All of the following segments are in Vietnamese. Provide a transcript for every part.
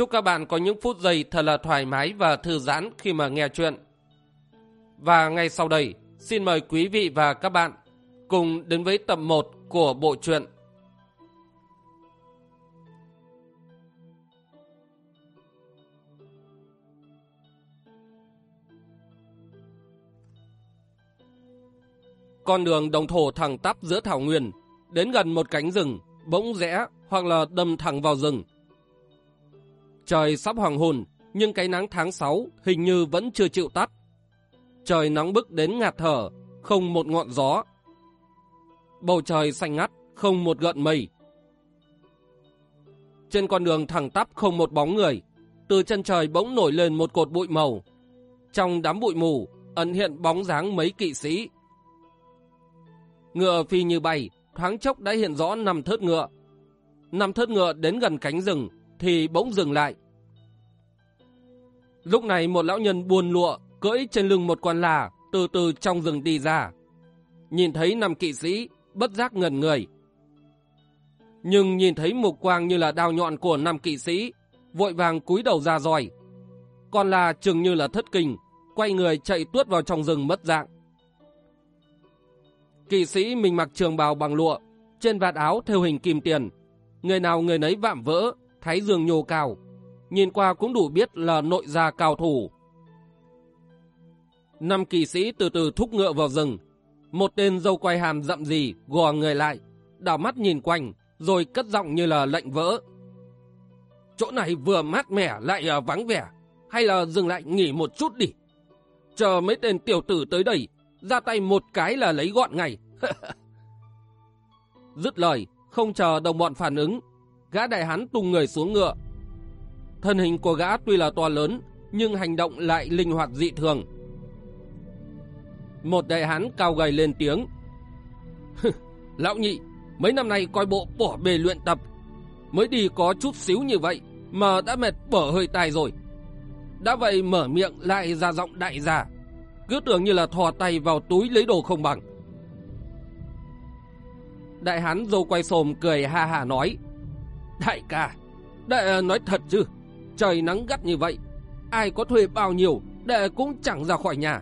Chúc các bạn có những phút giây thật là thoải mái và thư giãn khi mà nghe chuyện. Và ngay sau đây, xin mời quý vị và các bạn cùng đến với tập 1 của bộ truyện. Con đường đồng thổ thẳng tắp giữa thảo nguyên, đến gần một cánh rừng, bỗng rẽ hoặc là đâm thẳng vào rừng. Trời sắp hoàng hôn, nhưng cái nắng tháng 6 hình như vẫn chưa chịu tắt. Trời nóng bức đến ngạt thở, không một ngọn gió. Bầu trời xanh ngắt, không một gợn mây. Trên con đường thẳng tắp không một bóng người, từ chân trời bỗng nổi lên một cột bụi màu. Trong đám bụi mù, ẩn hiện bóng dáng mấy kỵ sĩ. Ngựa phi như bay, thoáng chốc đã hiện rõ năm thớt ngựa. Năm thớt ngựa đến gần cánh rừng, thì bỗng dừng lại. Lúc này một lão nhân buồn lụa, cưỡi trên lưng một con là, từ từ trong rừng đi ra. Nhìn thấy năm kỵ sĩ, bất giác ngẩn người. Nhưng nhìn thấy mục quang như là đao nhọn của năm kỵ sĩ, vội vàng cúi đầu ra roi. con là chừng như là thất kinh, quay người chạy tuốt vào trong rừng mất dạng. Kỵ sĩ mình mặc trường bào bằng lụa, trên vạt áo theo hình kim tiền. Người nào người nấy vạm vỡ, thái dương nhô cao. Nhìn qua cũng đủ biết là nội gia cao thủ. Năm kỳ sĩ từ từ thúc ngựa vào rừng. Một tên dâu quay hàm dậm gì gò người lại, đảo mắt nhìn quanh, rồi cất giọng như là lệnh vỡ. Chỗ này vừa mát mẻ lại à, vắng vẻ, hay là dừng lại nghỉ một chút đi. Chờ mấy tên tiểu tử tới đây, ra tay một cái là lấy gọn ngay. Dứt lời, không chờ đồng bọn phản ứng, gã đại hán tung người xuống ngựa. Thân hình của gã tuy là to lớn, nhưng hành động lại linh hoạt dị thường. Một đại hán cao gầy lên tiếng. Lão nhị, mấy năm nay coi bộ bỏ bề luyện tập. Mới đi có chút xíu như vậy mà đã mệt bở hơi tài rồi. Đã vậy mở miệng lại ra giọng đại già, Cứ tưởng như là thò tay vào túi lấy đồ không bằng. Đại hán dâu quay xồm cười ha ha nói. Đại ca, đệ nói thật chứ, trời nắng gắt như vậy, ai có thuê bao nhiêu, đệ cũng chẳng ra khỏi nhà.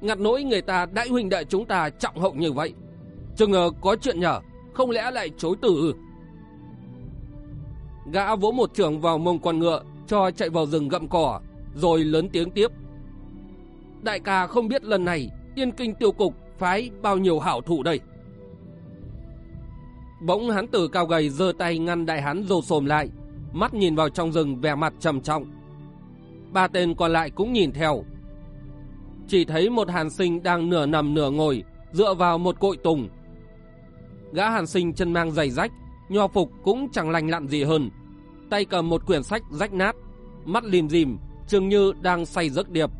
Ngặt nỗi người ta đại huynh đệ chúng ta trọng hậu như vậy. Chừng ngờ có chuyện nhờ, không lẽ lại chối từ Gã vỗ một trường vào mông con ngựa, cho chạy vào rừng gậm cỏ, rồi lớn tiếng tiếp. Đại ca không biết lần này, yên kinh tiêu cục phái bao nhiêu hảo thủ đây. Bỗng hắn tử cao gầy giơ tay ngăn đại hán rồ sồm lại, mắt nhìn vào trong rừng vẻ mặt trầm trọng. Ba tên còn lại cũng nhìn theo. Chỉ thấy một hàn sinh đang nửa nằm nửa ngồi, dựa vào một cội tùng. Gã hàn sinh chân mang giày rách, nho phục cũng chẳng lành lặn gì hơn. Tay cầm một quyển sách rách nát, mắt lim dìm, chừng như đang say giấc điệp.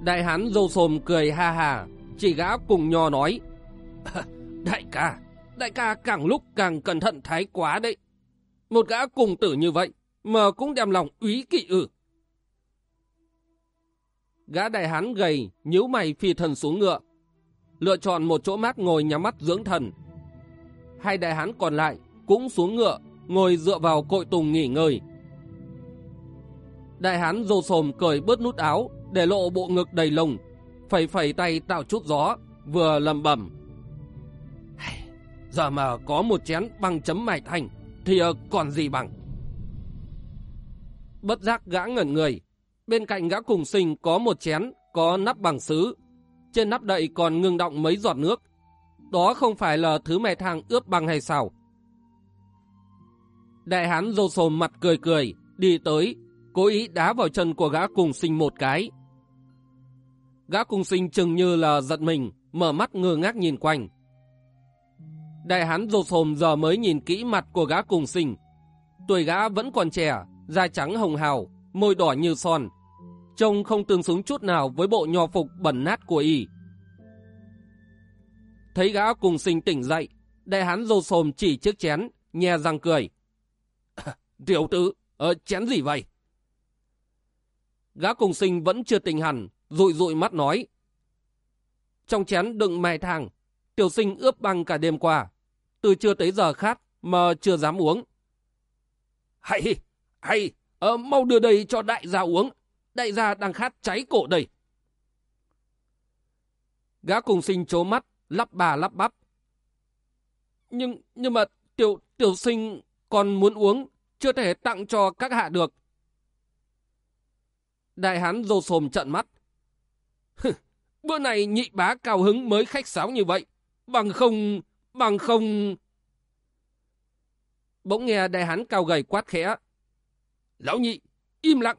Đại hán râu sồm cười ha hà, chỉ gã cùng nho nói. Đại ca, đại ca càng lúc càng cẩn thận thái quá đấy. Một gã cùng tử như vậy, mà cũng đem lòng úy kỵ ử. Gã đại hán gầy, nhíu mày phi thần xuống ngựa. Lựa chọn một chỗ mát ngồi nhắm mắt dưỡng thần. Hai đại hán còn lại cũng xuống ngựa, ngồi dựa vào cội tùng nghỉ ngơi. Đại hán rồ sồm cởi bớt nút áo, để lộ bộ ngực đầy lông, phẩy phẩy tay tạo chút gió, vừa lầm bẩm. Giờ mà có một chén bằng chấm mài thành, thì ờ, còn gì bằng. Bất giác gã ngẩn người, bên cạnh gã cùng sinh có một chén, có nắp bằng sứ. Trên nắp đậy còn ngưng động mấy giọt nước. Đó không phải là thứ mè thang ướp bằng hay sao? Đại hán rô sồm mặt cười cười, đi tới, cố ý đá vào chân của gã cùng sinh một cái. Gã cùng sinh chừng như là giận mình, mở mắt ngơ ngác nhìn quanh. Đại hán rột sồm giờ mới nhìn kỹ mặt của gã cùng sinh. Tuổi gã vẫn còn trẻ, da trắng hồng hào, môi đỏ như son. Trông không tương xứng chút nào với bộ nho phục bẩn nát của y. Thấy gã cùng sinh tỉnh dậy, đại hán rột sồm chỉ chiếc chén, nhe răng cười. Tiểu tử, ờ, chén gì vậy? Gã cùng sinh vẫn chưa tỉnh hẳn, rụi rụi mắt nói. Trong chén đựng mè thang, tiểu sinh ướp băng cả đêm qua. Từ chưa tới giờ khát mà chưa dám uống. Hay, hay, ờ, mau đưa đây cho đại gia uống. Đại gia đang khát cháy cổ đây. Gã cùng sinh chố mắt, lắp bà lắp bắp. Nhưng, nhưng mà tiểu, tiểu sinh còn muốn uống, chưa thể tặng cho các hạ được. Đại hán rô xồm trận mắt. Bữa này nhị bá cao hứng mới khách sáo như vậy. Bằng không, bằng không... Bỗng nghe đại hán cao gầy quát khẽ. Lão nhị, im lặng.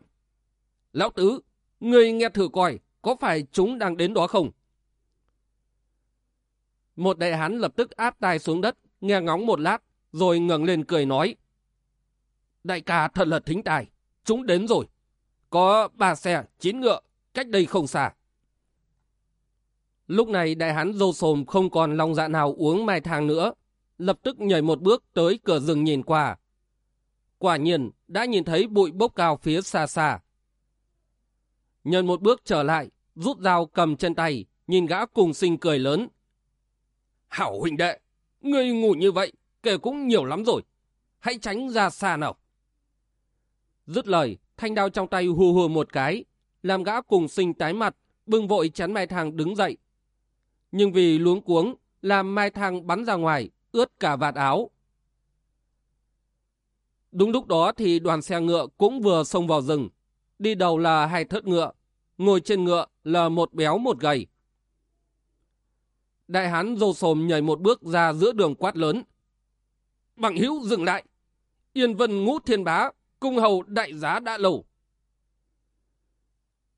Lão tứ, người nghe thử coi, có phải chúng đang đến đó không? Một đại hán lập tức áp tai xuống đất, nghe ngóng một lát, rồi ngẩng lên cười nói. Đại ca thật là thính tài, chúng đến rồi. Có ba xe, chín ngựa, cách đây không xa. Lúc này đại hán dô sồm không còn lòng dạ nào uống mai thang nữa, lập tức nhảy một bước tới cửa rừng nhìn qua. Quả nhiên đã nhìn thấy bụi bốc cao phía xa xa. Nhân một bước trở lại, rút dao cầm trên tay, nhìn gã cùng sinh cười lớn. Hảo huynh đệ, ngươi ngủ như vậy, kể cũng nhiều lắm rồi. Hãy tránh ra xa nào. Dứt lời, thanh đao trong tay hù hù một cái, làm gã cùng sinh tái mặt, bưng vội chắn mai thang đứng dậy. Nhưng vì luống cuống, làm mai thang bắn ra ngoài, ướt cả vạt áo. Đúng lúc đó thì đoàn xe ngựa cũng vừa xông vào rừng. Đi đầu là hai thớt ngựa, ngồi trên ngựa là một béo một gầy. Đại hán râu sồm nhảy một bước ra giữa đường quát lớn. Bằng hữu dừng lại. Yên vân ngũ thiên bá, cung hầu đại giá đã lầu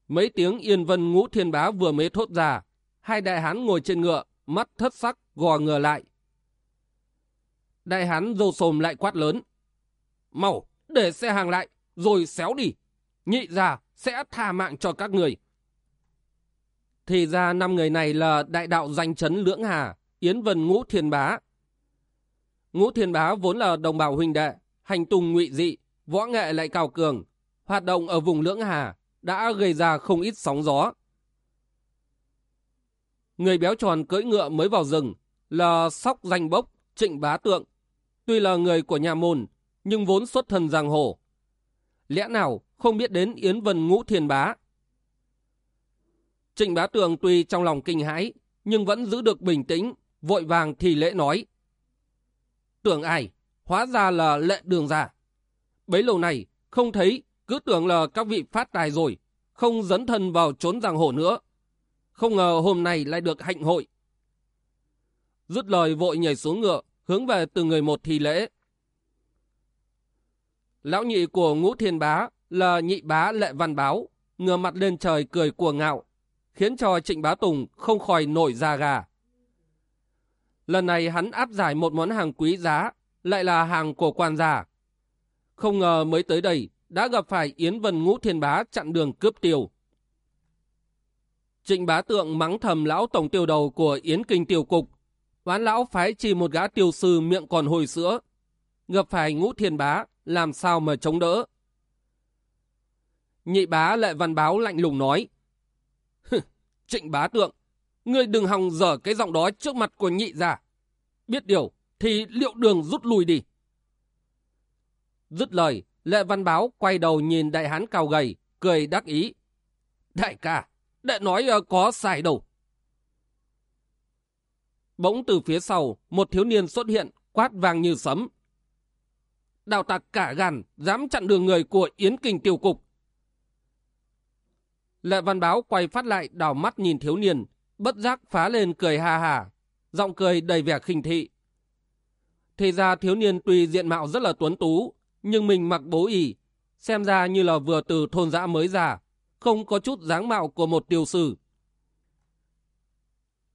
Mấy tiếng yên vân ngũ thiên bá vừa mới thốt ra, hai đại hán ngồi trên ngựa, mắt thất sắc, gò ngựa lại. Đại hán râu sồm lại quát lớn. Mau, để xe hàng lại, rồi xéo đi. Nhị ra sẽ tha mạng cho các người. Thì ra năm người này là đại đạo danh chấn Lưỡng Hà, Yến Vân Ngũ Thiên Bá. Ngũ Thiên Bá vốn là đồng bào huynh đệ, hành tùng ngụy dị, võ nghệ lại cao cường, hoạt động ở vùng Lưỡng Hà đã gây ra không ít sóng gió. Người béo tròn cưỡi ngựa mới vào rừng là sóc danh bốc, trịnh bá tượng. Tuy là người của nhà môn, nhưng vốn xuất thân giang hồ. Lẽ nào không biết đến Yến Vân Ngũ Thiên Bá? Trịnh bá Tượng tuy trong lòng kinh hãi, nhưng vẫn giữ được bình tĩnh, vội vàng thì lễ nói. Tưởng ai? Hóa ra là lệ đường già. Bấy lâu này, không thấy, cứ tưởng là các vị phát tài rồi, không dấn thân vào trốn giang hồ nữa. Không ngờ hôm nay lại được hạnh hội. Dứt lời vội nhảy xuống ngựa, hướng về từ người một thi lễ. Lão nhị của ngũ thiên bá là nhị bá lệ văn báo, ngửa mặt lên trời cười cuồng ngạo, khiến cho trịnh bá Tùng không khỏi nổi da gà. Lần này hắn áp giải một món hàng quý giá, lại là hàng của quan gia. Không ngờ mới tới đây đã gặp phải Yến Vân Ngũ Thiên Bá chặn đường cướp tiêu. Trịnh bá tượng mắng thầm lão tổng tiêu đầu của Yến Kinh Tiêu Cục. Oán lão phái chỉ một gã tiêu sư miệng còn hồi sữa. Gặp phải Ngũ Thiên Bá, làm sao mà chống đỡ. Nhị bá lệ văn báo lạnh lùng nói. Trịnh bá tượng, ngươi đừng hòng dở cái giọng đó trước mặt của nhị ra. Biết điều, thì liệu đường rút lui đi. Dứt lời, lệ văn báo quay đầu nhìn đại hán cao gầy, cười đắc ý. Đại ca, đệ nói uh, có sai đâu. Bỗng từ phía sau, một thiếu niên xuất hiện, quát vàng như sấm. Đào tặc cả gan, dám chặn đường người của Yến Kinh tiêu cục. Lệ văn báo quay phát lại đảo mắt nhìn thiếu niên, bất giác phá lên cười ha hà, giọng cười đầy vẻ khinh thị. Thì ra thiếu niên tuy diện mạo rất là tuấn tú, nhưng mình mặc bố ỉ, xem ra như là vừa từ thôn dã mới già, không có chút dáng mạo của một tiêu sư.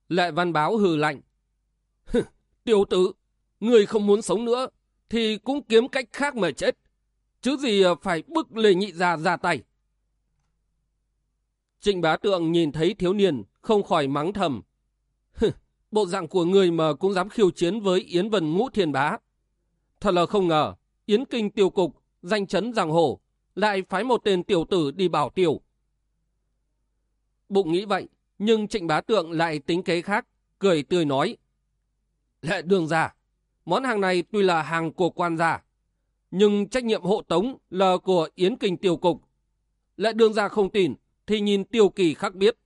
Lệ văn báo hừ lạnh. tiêu tử, người không muốn sống nữa, thì cũng kiếm cách khác mà chết. chứ gì phải bức lề nhị ra ra tay. Trịnh bá tượng nhìn thấy thiếu niên, không khỏi mắng thầm. Bộ dạng của người mà cũng dám khiêu chiến với Yến Vân Ngũ Thiên Bá. Thật là không ngờ, Yến Kinh tiêu cục, danh chấn giang hồ, lại phái một tên tiểu tử đi bảo tiểu. Bụng nghĩ vậy, nhưng trịnh bá tượng lại tính kế khác, cười tươi nói. Lệ đường ra, món hàng này tuy là hàng của quan gia, nhưng trách nhiệm hộ tống là của Yến Kinh tiêu cục. Lệ đường ra không tin, thì nhìn tiêu kỳ khắc biết.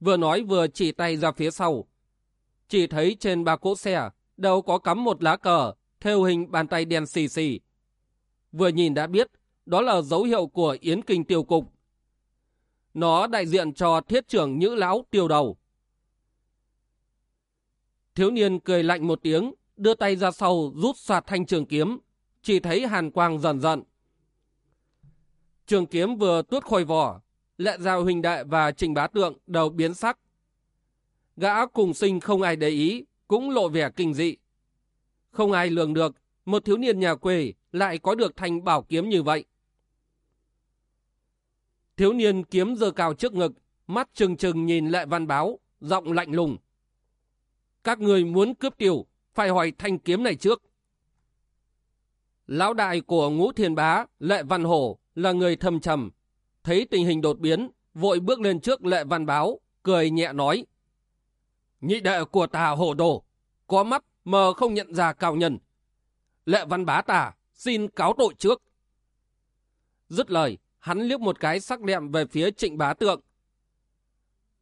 Vừa nói vừa chỉ tay ra phía sau. Chỉ thấy trên ba cỗ xe đâu có cắm một lá cờ theo hình bàn tay đen xì xì. Vừa nhìn đã biết đó là dấu hiệu của Yến Kinh tiêu cục. Nó đại diện cho thiết trưởng Nhữ Lão tiêu đầu. Thiếu niên cười lạnh một tiếng, đưa tay ra sau rút soạt thanh trường kiếm, chỉ thấy hàn quang dần dần. Trường kiếm vừa tuốt khôi vỏ, lệ giao huỳnh đại và trình bá tượng đều biến sắc. Gã cùng sinh không ai để ý, cũng lộ vẻ kinh dị. Không ai lường được, một thiếu niên nhà quê lại có được thanh bảo kiếm như vậy. Thiếu niên kiếm giơ cao trước ngực, mắt trừng trừng nhìn lệ văn báo, giọng lạnh lùng. Các người muốn cướp tiểu, phải hỏi thanh kiếm này trước. Lão đại của ngũ thiên bá, lệ văn hổ, là người thâm trầm. Thấy tình hình đột biến, vội bước lên trước lệ văn báo, cười nhẹ nói. Nhị đệ của ta hổ đồ, có mắt mà không nhận ra cao nhân. Lệ văn bá ta, xin cáo tội trước. Dứt lời, hắn liếc một cái sắc đẹm về phía trịnh bá tượng.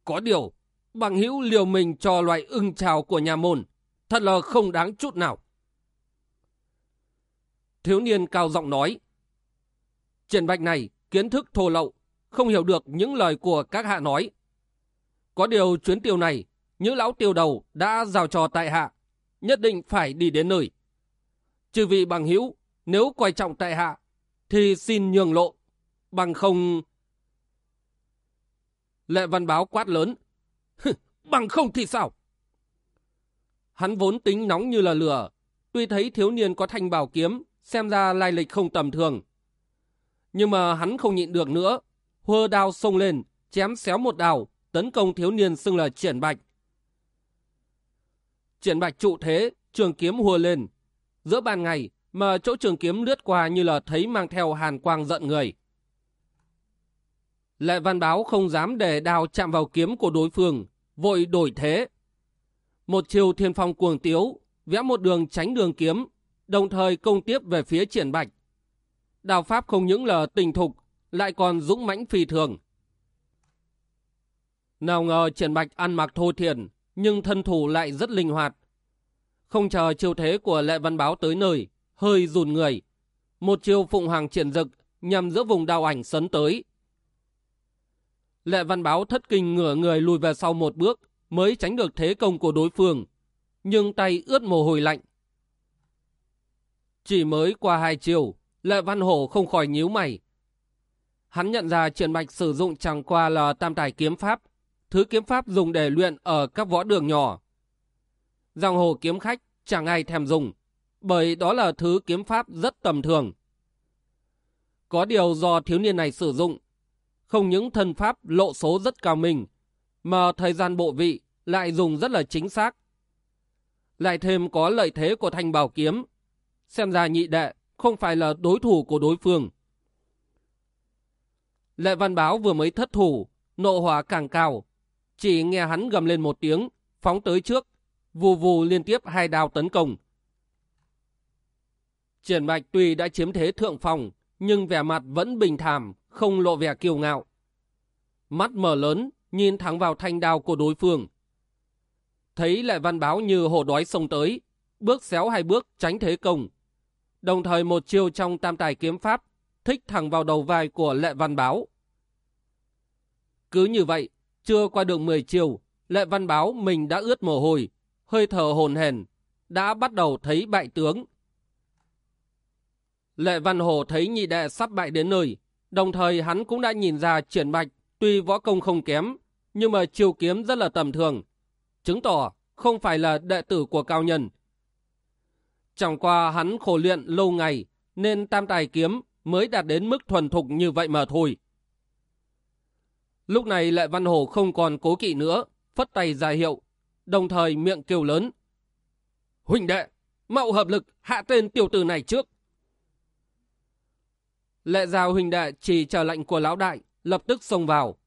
Có điều, bằng hữu liều mình cho loại ưng trào của nhà môn, thật là không đáng chút nào. Thiếu niên cao giọng nói, Triển bạch này kiến thức thô lậu, không hiểu được những lời của các hạ nói. Có điều chuyến tiêu này, những lão tiêu đầu đã giao cho tại hạ, nhất định phải đi đến nơi. Trừ vị bằng hữu, nếu quan trọng tại hạ, thì xin nhường lộ, bằng không... Lệ văn báo quát lớn, bằng không thì sao? Hắn vốn tính nóng như là lửa, tuy thấy thiếu niên có thanh bảo kiếm, xem ra lai lịch không tầm thường, nhưng mà hắn không nhịn được nữa. Hơ đao xông lên, chém xéo một đào, tấn công thiếu niên xưng là triển bạch. Triển bạch trụ thế, trường kiếm hùa lên. Giữa ban ngày, mà chỗ trường kiếm lướt qua như là thấy mang theo hàn quang giận người. Lệ văn báo không dám để đào chạm vào kiếm của đối phương, vội đổi thế. Một chiều thiên phong cuồng tiếu, vẽ một đường tránh đường kiếm, đồng thời công tiếp về phía triển bạch đào pháp không những là tình thục, lại còn dũng mãnh phi thường. Nào ngờ triển bạch ăn mặc thô thiền, nhưng thân thủ lại rất linh hoạt. Không chờ chiêu thế của lệ văn báo tới nơi, hơi rùn người. Một chiêu phụng hoàng triển dực nhằm giữa vùng đào ảnh sấn tới. Lệ văn báo thất kinh ngửa người lùi về sau một bước mới tránh được thế công của đối phương, nhưng tay ướt mồ hôi lạnh. Chỉ mới qua hai chiều, Lệ Văn Hổ không khỏi nhíu mày. Hắn nhận ra triển bạch sử dụng chẳng qua là tam tài kiếm pháp, thứ kiếm pháp dùng để luyện ở các võ đường nhỏ. Giang hồ kiếm khách chẳng ai thèm dùng, bởi đó là thứ kiếm pháp rất tầm thường. Có điều do thiếu niên này sử dụng, không những thân pháp lộ số rất cao minh, mà thời gian bộ vị lại dùng rất là chính xác. Lại thêm có lợi thế của thanh bảo kiếm, xem ra nhị đệ không phải là đối thủ của đối phương. Lệ văn báo vừa mới thất thủ, nộ hỏa càng cao. Chỉ nghe hắn gầm lên một tiếng, phóng tới trước, vù vù liên tiếp hai đao tấn công. Triển Bạch tuy đã chiếm thế thượng phòng, nhưng vẻ mặt vẫn bình thản, không lộ vẻ kiêu ngạo. Mắt mở lớn, nhìn thẳng vào thanh đao của đối phương. Thấy lệ văn báo như hổ đói xông tới, bước xéo hai bước tránh thế công, đồng thời một chiêu trong tam tài kiếm pháp thích thẳng vào đầu vai của lệ văn báo. Cứ như vậy, chưa qua được 10 chiều, lệ văn báo mình đã ướt mồ hôi, hơi thở hồn hển, đã bắt đầu thấy bại tướng. Lệ văn hồ thấy nhị đệ sắp bại đến nơi, đồng thời hắn cũng đã nhìn ra triển bạch, tuy võ công không kém, nhưng mà chiêu kiếm rất là tầm thường, chứng tỏ không phải là đệ tử của cao nhân, Chẳng qua hắn khổ luyện lâu ngày, nên tam tài kiếm mới đạt đến mức thuần thục như vậy mà thôi. Lúc này lại Văn Hổ không còn cố kỵ nữa, phất tay ra hiệu, đồng thời miệng kêu lớn. Huỳnh đệ, mạo hợp lực hạ tên tiểu tử này trước. Lệ giao huỳnh đệ chỉ chờ lệnh của lão đại, lập tức xông vào.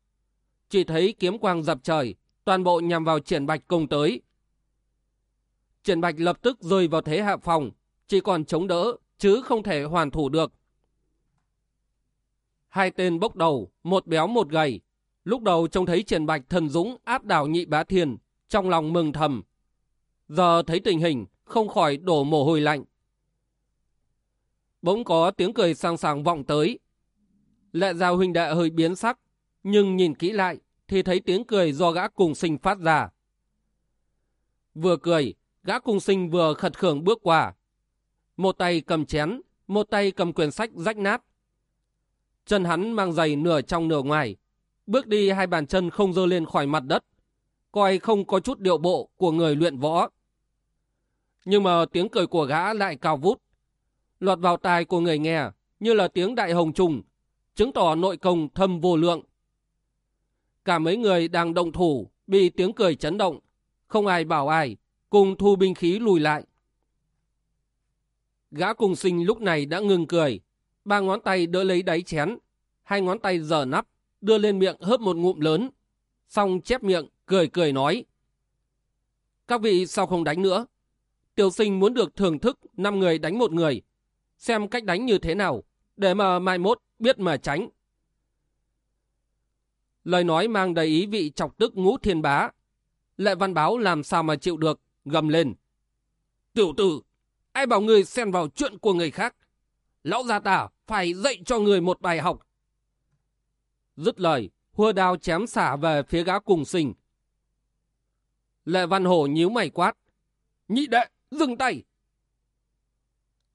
Chỉ thấy kiếm quang dập trời, toàn bộ nhằm vào triển bạch cùng tới. Triển bạch lập tức rơi vào thế hạ phòng, chỉ còn chống đỡ, chứ không thể hoàn thủ được. Hai tên bốc đầu, một béo một gầy. Lúc đầu trông thấy triển bạch thần dũng áp đảo nhị bá thiền, trong lòng mừng thầm. Giờ thấy tình hình, không khỏi đổ mồ hôi lạnh. Bỗng có tiếng cười sang sảng vọng tới. Lệ giao huynh đệ hơi biến sắc, nhưng nhìn kỹ lại thì thấy tiếng cười do gã cùng sinh phát ra. Vừa cười, gã cùng sinh vừa khật khưởng bước qua. Một tay cầm chén, một tay cầm quyển sách rách nát. Chân hắn mang giày nửa trong nửa ngoài, bước đi hai bàn chân không dơ lên khỏi mặt đất, coi không có chút điệu bộ của người luyện võ. Nhưng mà tiếng cười của gã lại cao vút, lọt vào tai của người nghe như là tiếng đại hồng trùng, chứng tỏ nội công thâm vô lượng. Cả mấy người đang động thủ, bị tiếng cười chấn động, không ai bảo ai, cùng thu binh khí lùi lại. Gã cùng sinh lúc này đã ngừng cười, ba ngón tay đỡ lấy đáy chén, hai ngón tay giở nắp, đưa lên miệng hớp một ngụm lớn, xong chép miệng, cười cười nói. Các vị sao không đánh nữa? Tiểu sinh muốn được thưởng thức năm người đánh một người, xem cách đánh như thế nào, để mà mai mốt biết mà tránh. Lời nói mang đầy ý vị chọc tức ngũ thiên bá. Lệ văn báo làm sao mà chịu được, gầm lên. Tiểu tử, ai bảo người xen vào chuyện của người khác? Lão gia tả phải dạy cho người một bài học. Dứt lời, hua đao chém xả về phía gã cùng sinh. Lệ văn hổ nhíu mày quát. Nhị đệ, dừng tay!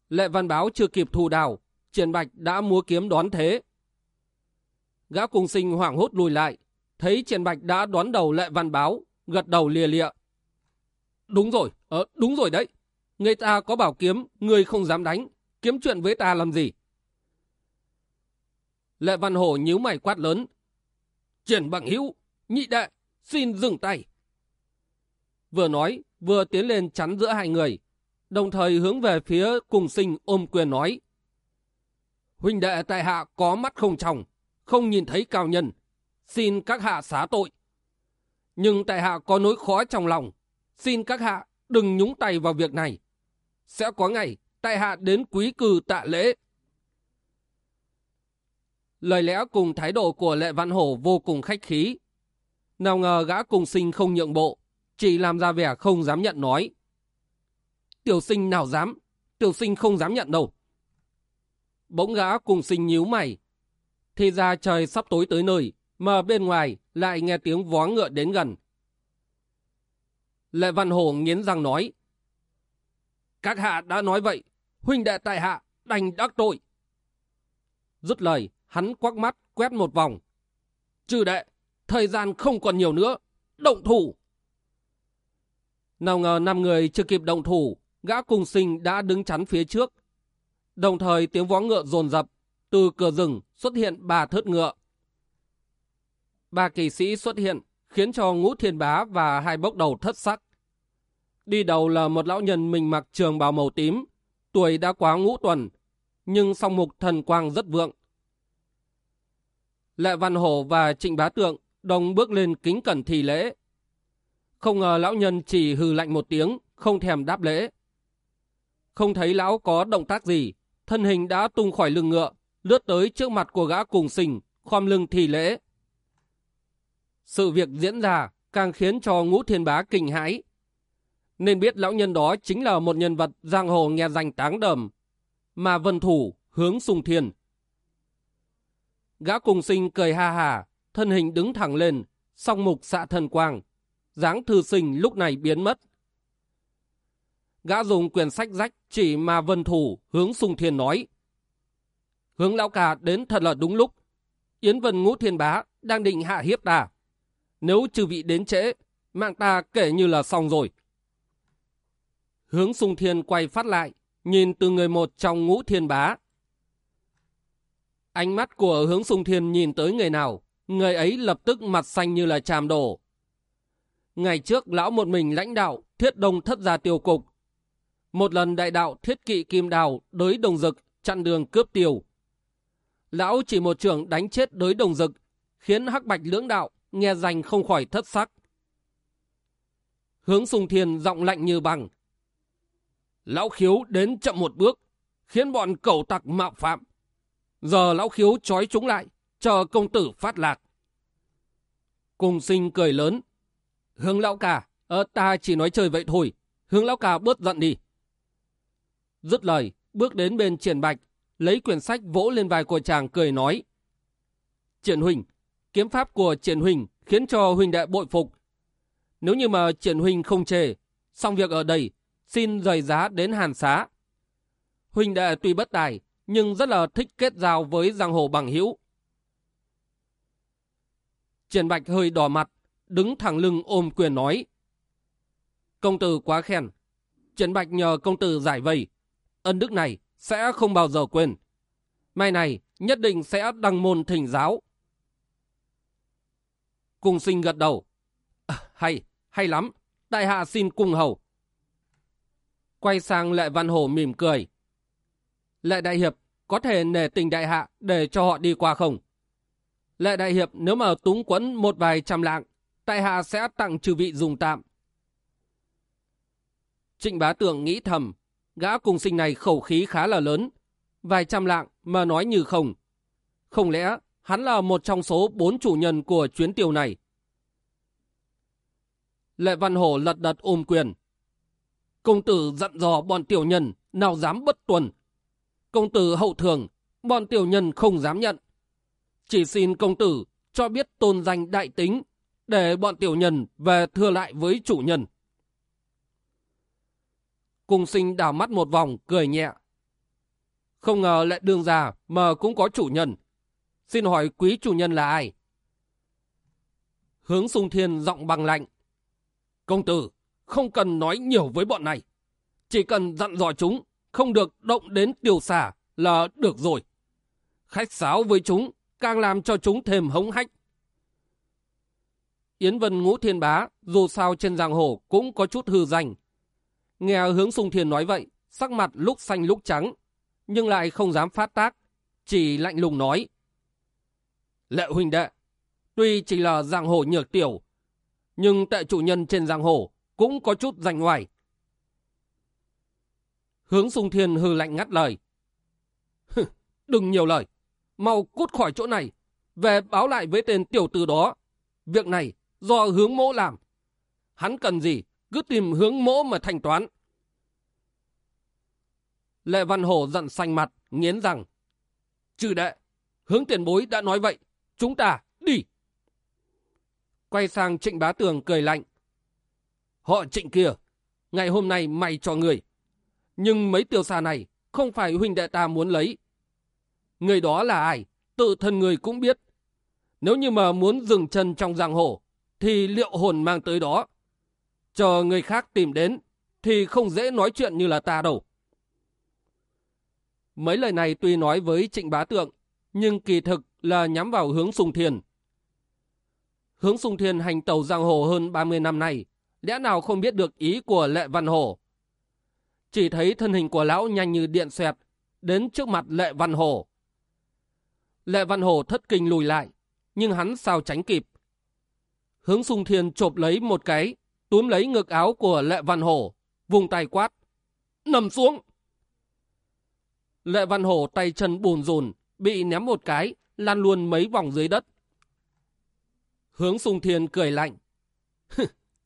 Lệ văn báo chưa kịp thù đào, triển bạch đã múa kiếm đón thế. Gã cùng sinh hoảng hốt lùi lại, thấy triển bạch đã đón đầu lệ văn báo, gật đầu lìa lịa. Đúng rồi, ờ, đúng rồi đấy. Người ta có bảo kiếm, người không dám đánh, kiếm chuyện với ta làm gì? Lệ văn hổ nhíu mày quát lớn. Triển bằng hữu, nhị đệ, xin dừng tay. Vừa nói, vừa tiến lên chắn giữa hai người, đồng thời hướng về phía cùng sinh ôm quyền nói. Huynh đệ tại hạ có mắt không trong, không nhìn thấy cao nhân, xin các hạ xá tội. Nhưng tại hạ có nỗi khó trong lòng, xin các hạ đừng nhúng tay vào việc này. Sẽ có ngày tại hạ đến quý cư tạ lễ. Lời lẽ cùng thái độ của Lệ Văn Hổ vô cùng khách khí. Nào ngờ gã cùng sinh không nhượng bộ, chỉ làm ra vẻ không dám nhận nói. Tiểu sinh nào dám, tiểu sinh không dám nhận đâu. Bỗng gã cùng sinh nhíu mày. Thì ra trời sắp tối tới nơi, mà bên ngoài lại nghe tiếng vó ngựa đến gần. Lệ Văn Hổ nghiến răng nói. Các hạ đã nói vậy, huynh đệ tại hạ đành đắc tội. Dứt lời, hắn quắc mắt quét một vòng. Trừ đệ, thời gian không còn nhiều nữa, động thủ. Nào ngờ năm người chưa kịp động thủ, gã cùng sinh đã đứng chắn phía trước. Đồng thời tiếng vó ngựa dồn dập, từ cửa rừng xuất hiện ba thớt ngựa. Ba kỳ sĩ xuất hiện, khiến cho ngũ thiên bá và hai bốc đầu thất sắc. Đi đầu là một lão nhân mình mặc trường bào màu tím, tuổi đã quá ngũ tuần, nhưng song mục thần quang rất vượng. Lệ Văn Hổ và Trịnh Bá Tượng đồng bước lên kính cẩn thì lễ. Không ngờ lão nhân chỉ hừ lạnh một tiếng, không thèm đáp lễ. Không thấy lão có động tác gì, thân hình đã tung khỏi lưng ngựa, lướt tới trước mặt của gã cùng sinh, khom lưng thì lễ. Sự việc diễn ra càng khiến cho ngũ thiên bá kinh hãi. Nên biết lão nhân đó chính là một nhân vật giang hồ nghe danh táng đầm, mà vân thủ hướng sung thiên. Gã cùng sinh cười ha hà, thân hình đứng thẳng lên, song mục xạ thần quang. dáng thư sinh lúc này biến mất. Gã dùng quyền sách rách chỉ mà vân thủ hướng sung thiên nói. Hướng lão ca đến thật là đúng lúc. Yến Vân Ngũ Thiên Bá đang định hạ hiếp ta. Nếu trừ vị đến trễ, mạng ta kể như là xong rồi. Hướng sung thiên quay phát lại, nhìn từ người một trong ngũ thiên bá, Ánh mắt của hướng sung thiên nhìn tới người nào, người ấy lập tức mặt xanh như là chàm đổ. Ngày trước lão một mình lãnh đạo thiết đông thất gia tiêu cục. Một lần đại đạo thiết kỵ kim đào đối đồng dực chặn đường cướp tiêu. Lão chỉ một trưởng đánh chết đối đồng dực, khiến hắc bạch lưỡng đạo nghe danh không khỏi thất sắc. Hướng sùng thiền giọng lạnh như bằng. Lão khiếu đến chậm một bước, khiến bọn cẩu tặc mạo phạm. Giờ lão khiếu trói chúng lại, chờ công tử phát lạc. Cùng sinh cười lớn. Hướng lão cả, ờ, ta chỉ nói chơi vậy thôi. Hướng lão cả bớt giận đi. Dứt lời, bước đến bên triển bạch, lấy quyển sách vỗ lên vai của chàng cười nói. Triển huynh, kiếm pháp của triển huynh khiến cho huynh đệ bội phục. Nếu như mà triển huynh không chê, xong việc ở đây, xin rời giá đến hàn xá. Huynh đệ tuy bất tài, nhưng rất là thích kết giao với giang hồ bằng hữu. Triển Bạch hơi đỏ mặt, đứng thẳng lưng ôm quyền nói. Công tử quá khen. Triển Bạch nhờ công tử giải vây. Ân đức này sẽ không bao giờ quên. Mai này nhất định sẽ đăng môn thỉnh giáo. Cùng sinh gật đầu. À, hay, hay lắm. Đại hạ xin cùng hầu. Quay sang Lệ Văn Hổ mỉm cười. Lệ Đại Hiệp có thể nể tình đại hạ để cho họ đi qua không? Lệ Đại Hiệp nếu mà túng quẫn một vài trăm lạng, tại hạ sẽ tặng trừ vị dùng tạm. Trịnh bá tưởng nghĩ thầm, gã cùng sinh này khẩu khí khá là lớn, vài trăm lạng mà nói như không. Không lẽ hắn là một trong số bốn chủ nhân của chuyến tiêu này? Lệ Văn Hổ lật đật ôm quyền. Công tử dặn dò bọn tiểu nhân nào dám bất tuần. Công tử hậu thường, bọn tiểu nhân không dám nhận. Chỉ xin công tử cho biết tôn danh đại tính để bọn tiểu nhân về thừa lại với chủ nhân. Cung sinh đảo mắt một vòng, cười nhẹ. Không ngờ lại đương già mà cũng có chủ nhân. Xin hỏi quý chủ nhân là ai? Hướng sung thiên giọng bằng lạnh. Công tử, không cần nói nhiều với bọn này. Chỉ cần dặn dò chúng, không được động đến tiêu xả là được rồi. Khách sáo với chúng, càng làm cho chúng thêm hống hách. Yến Vân Ngũ Thiên Bá, dù sao trên giang hồ cũng có chút hư danh. Nghe hướng sung thiên nói vậy, sắc mặt lúc xanh lúc trắng, nhưng lại không dám phát tác, chỉ lạnh lùng nói. Lệ huynh đệ, tuy chỉ là giang hồ nhược tiểu, nhưng tệ chủ nhân trên giang hồ cũng có chút danh ngoài. Hướng sung thiên hư lạnh ngắt lời. Đừng nhiều lời, mau cút khỏi chỗ này, về báo lại với tên tiểu tử đó. Việc này do hướng mỗ làm. Hắn cần gì, cứ tìm hướng mỗ mà thanh toán. Lệ Văn Hổ giận xanh mặt, nghiến rằng. Trừ đệ, hướng tiền bối đã nói vậy, chúng ta đi. Quay sang trịnh bá tường cười lạnh. Họ trịnh kia, ngày hôm nay mày cho người. Nhưng mấy tiêu xa này không phải huynh đệ ta muốn lấy. Người đó là ai, tự thân người cũng biết. Nếu như mà muốn dừng chân trong giang hồ, thì liệu hồn mang tới đó. Chờ người khác tìm đến, thì không dễ nói chuyện như là ta đâu. Mấy lời này tuy nói với trịnh bá tượng, nhưng kỳ thực là nhắm vào hướng Sùng thiền. Hướng Sùng thiền hành tàu giang hồ hơn 30 năm nay, lẽ nào không biết được ý của lệ văn hồ. Chỉ thấy thân hình của lão nhanh như điện xoẹt, đến trước mặt lệ văn hồ. Lệ văn hồ thất kinh lùi lại, nhưng hắn sao tránh kịp. Hướng Sùng Thiền chộp lấy một cái, túm lấy ngực áo của lệ văn hổ, vùng tay quát. Nằm xuống! Lệ văn hổ tay chân bùn rùn, bị ném một cái, lăn luôn mấy vòng dưới đất. Hướng Sùng thiên cười lạnh.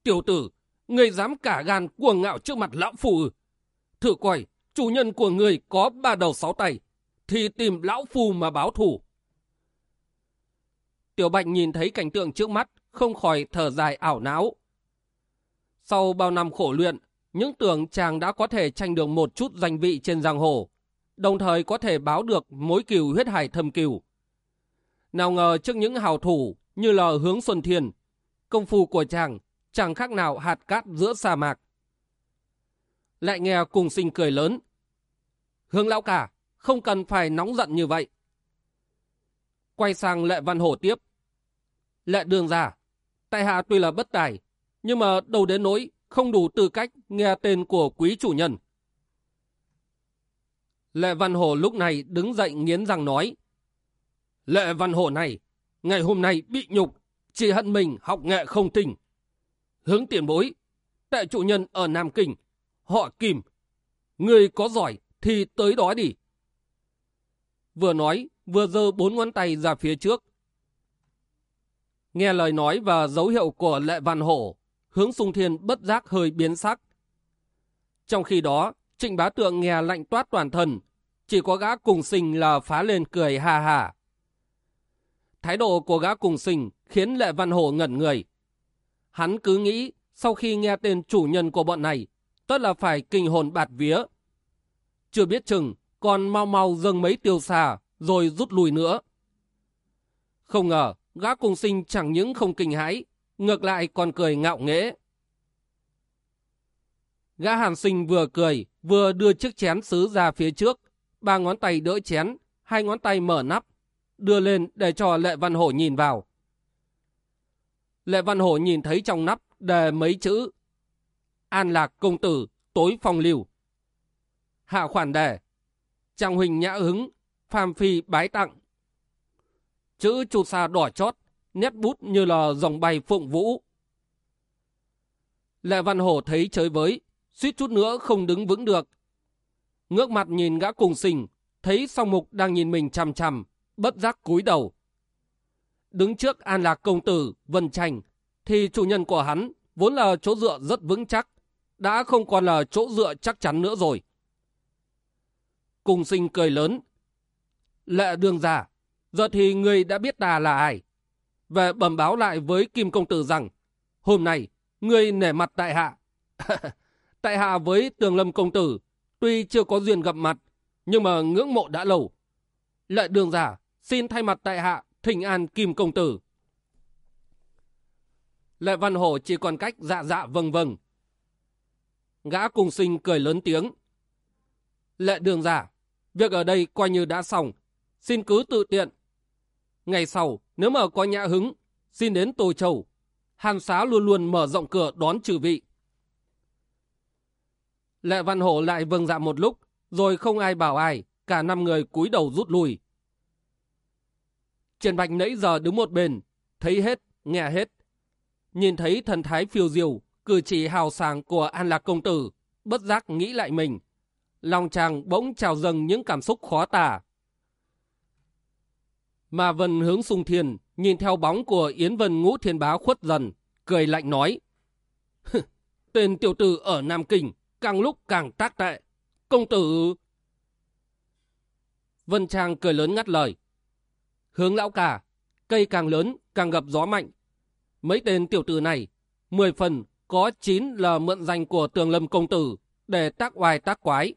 Tiểu tử, người dám cả gan cuồng ngạo trước mặt lão phù. Thử coi, chủ nhân của người có ba đầu sáu tay, thì tìm lão phù mà báo thủ. Tiểu Bạch nhìn thấy cảnh tượng trước mắt, không khỏi thở dài ảo não. Sau bao năm khổ luyện, những tưởng chàng đã có thể tranh được một chút danh vị trên giang hồ, đồng thời có thể báo được mối cừu huyết hải thâm cừu. Nào ngờ trước những hào thủ như là hướng Xuân Thiên, công phu của chàng chẳng khác nào hạt cát giữa sa mạc. Lại nghe cùng sinh cười lớn. Hướng lão cả, không cần phải nóng giận như vậy. quay sang Lệ Văn Hổ tiếp. Lệ đường ra, tại hạ tuy là bất tài, nhưng mà đầu đến nỗi không đủ tư cách nghe tên của quý chủ nhân. Lệ Văn Hổ lúc này đứng dậy nghiến răng nói. Lệ Văn Hổ này, ngày hôm nay bị nhục, chỉ hận mình học nghệ không tình. Hướng tiền bối, tại chủ nhân ở Nam Kinh, họ kìm. Người có giỏi thì tới đó đi. Vừa nói, vừa giơ bốn ngón tay ra phía trước. Nghe lời nói và dấu hiệu của Lệ Văn Hổ, hướng sung thiên bất giác hơi biến sắc. Trong khi đó, trịnh bá tượng nghe lạnh toát toàn thân, chỉ có gã cùng sinh là phá lên cười hà hà. Thái độ của gã cùng sinh khiến Lệ Văn Hổ ngẩn người. Hắn cứ nghĩ sau khi nghe tên chủ nhân của bọn này, tất là phải kinh hồn bạt vía. Chưa biết chừng, còn mau mau dâng mấy tiêu xà, rồi rút lui nữa. Không ngờ, gã cùng sinh chẳng những không kinh hãi, ngược lại còn cười ngạo nghễ. Gã hàn sinh vừa cười, vừa đưa chiếc chén sứ ra phía trước, ba ngón tay đỡ chén, hai ngón tay mở nắp, đưa lên để cho Lệ Văn Hổ nhìn vào. Lệ Văn Hổ nhìn thấy trong nắp đề mấy chữ An Lạc Công Tử, tối phong lưu. Hạ khoản đề Trang Huỳnh Nhã Hứng, Phàm Phi Bái Tặng. Chữ chụt xa đỏ chót, nét bút như là dòng bay phượng vũ. Lệ Văn Hổ thấy chơi với, suýt chút nữa không đứng vững được. Ngước mặt nhìn gã cùng sinh, thấy song mục đang nhìn mình chằm chằm, bất giác cúi đầu. Đứng trước An Lạc Công Tử, Vân Tranh, thì chủ nhân của hắn vốn là chỗ dựa rất vững chắc, đã không còn là chỗ dựa chắc chắn nữa rồi. Cùng sinh cười lớn. Lệ đường giả, giờ thì người đã biết ta là ai. Về bẩm báo lại với Kim Công Tử rằng, hôm nay, người nể mặt tại hạ. tại hạ với Tường Lâm Công Tử, tuy chưa có duyên gặp mặt, nhưng mà ngưỡng mộ đã lâu. Lệ đường giả, xin thay mặt tại hạ, thỉnh an Kim Công Tử. Lệ Văn Hổ chỉ còn cách dạ dạ vâng vâng. Gã cùng sinh cười lớn tiếng. Lệ đường giả, việc ở đây coi như đã xong. Xin cứ tự tiện. Ngày sau, nếu mà có nhã hứng, xin đến Tô Châu. Hàn xá luôn luôn mở rộng cửa đón trừ vị. Lệ Văn Hổ lại vâng dạ một lúc, rồi không ai bảo ai, cả năm người cúi đầu rút lui. Trần Bạch nãy giờ đứng một bên, thấy hết, nghe hết. Nhìn thấy thần thái phiêu diều, cử chỉ hào sảng của An Lạc Công Tử, bất giác nghĩ lại mình. Lòng chàng bỗng trào dâng những cảm xúc khó tả. Mà Vân hướng sung thiên, nhìn theo bóng của Yến Vân ngũ thiên bá khuất dần, cười lạnh nói. Tên tiểu tử ở Nam Kinh, càng lúc càng tác tệ. Công tử... Vân Trang cười lớn ngắt lời. Hướng lão cả, cây càng lớn càng gặp gió mạnh. Mấy tên tiểu tử này, 10 phần có 9 là mượn danh của tường lâm công tử để tác oai tác quái.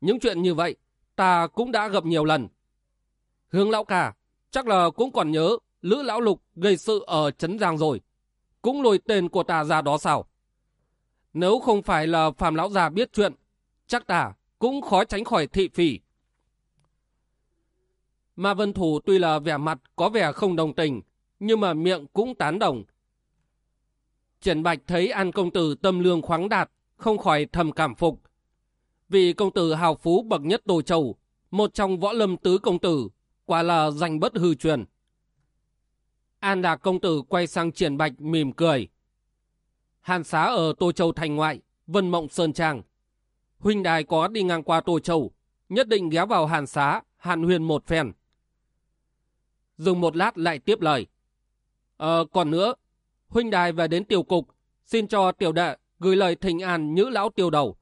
Những chuyện như vậy, ta cũng đã gặp nhiều lần. Hướng lão cả, chắc là cũng còn nhớ Lữ Lão Lục gây sự ở Trấn Giang rồi. Cũng lôi tên của ta ra đó sao? Nếu không phải là Phạm Lão già biết chuyện, chắc ta cũng khó tránh khỏi thị phỉ. Mà Vân Thủ tuy là vẻ mặt có vẻ không đồng tình, nhưng mà miệng cũng tán đồng. Trần Bạch thấy An Công Tử tâm lương khoáng đạt, không khỏi thầm cảm phục. Vì công tử hào phú bậc nhất đồ Châu, một trong võ lâm tứ công tử, quả là danh bất hư truyền. An Đạc Công Tử quay sang Triển Bạch mỉm cười. Hàn xá ở Tô Châu thành ngoại, Vân Mộng Sơn Trang. Huynh đài có đi ngang qua Tô Châu, nhất định ghé vào Hàn xá, Hàn huyền một phen. Dừng một lát lại tiếp lời. Ờ, còn nữa, huynh đài về đến tiểu cục, xin cho tiểu đệ gửi lời thỉnh an nhữ lão tiêu đầu.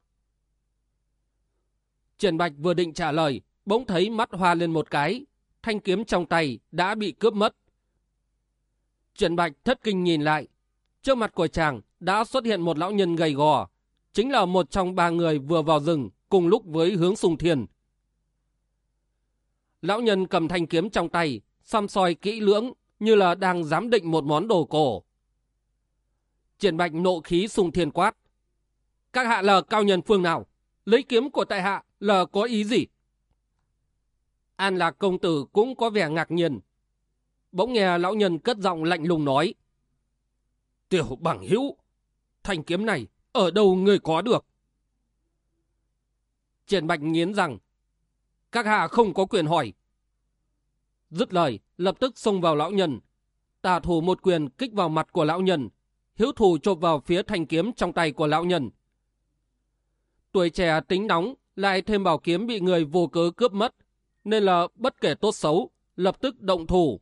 Trần Bạch vừa định trả lời, bỗng thấy mắt hoa lên một cái, thanh kiếm trong tay đã bị cướp mất. Trần Bạch thất kinh nhìn lại, trước mặt của chàng đã xuất hiện một lão nhân gầy gò, chính là một trong ba người vừa vào rừng cùng lúc với hướng sùng thiền. Lão nhân cầm thanh kiếm trong tay, xăm soi kỹ lưỡng như là đang giám định một món đồ cổ. Triển Bạch nộ khí sùng thiền quát. Các hạ là cao nhân phương nào? Lấy kiếm của tại hạ là có ý gì? An Lạc công tử cũng có vẻ ngạc nhiên, bỗng nghe lão nhân cất giọng lạnh lùng nói. Tiểu bằng hữu, thanh kiếm này ở đâu người có được? Triển Bạch nghiến rằng, các hạ không có quyền hỏi. Dứt lời, lập tức xông vào lão nhân. Tà thủ một quyền kích vào mặt của lão nhân, hiếu thủ chộp vào phía thanh kiếm trong tay của lão nhân. Tuổi trẻ tính nóng, lại thêm bảo kiếm bị người vô cớ cướp mất, nên là bất kể tốt xấu, lập tức động thủ.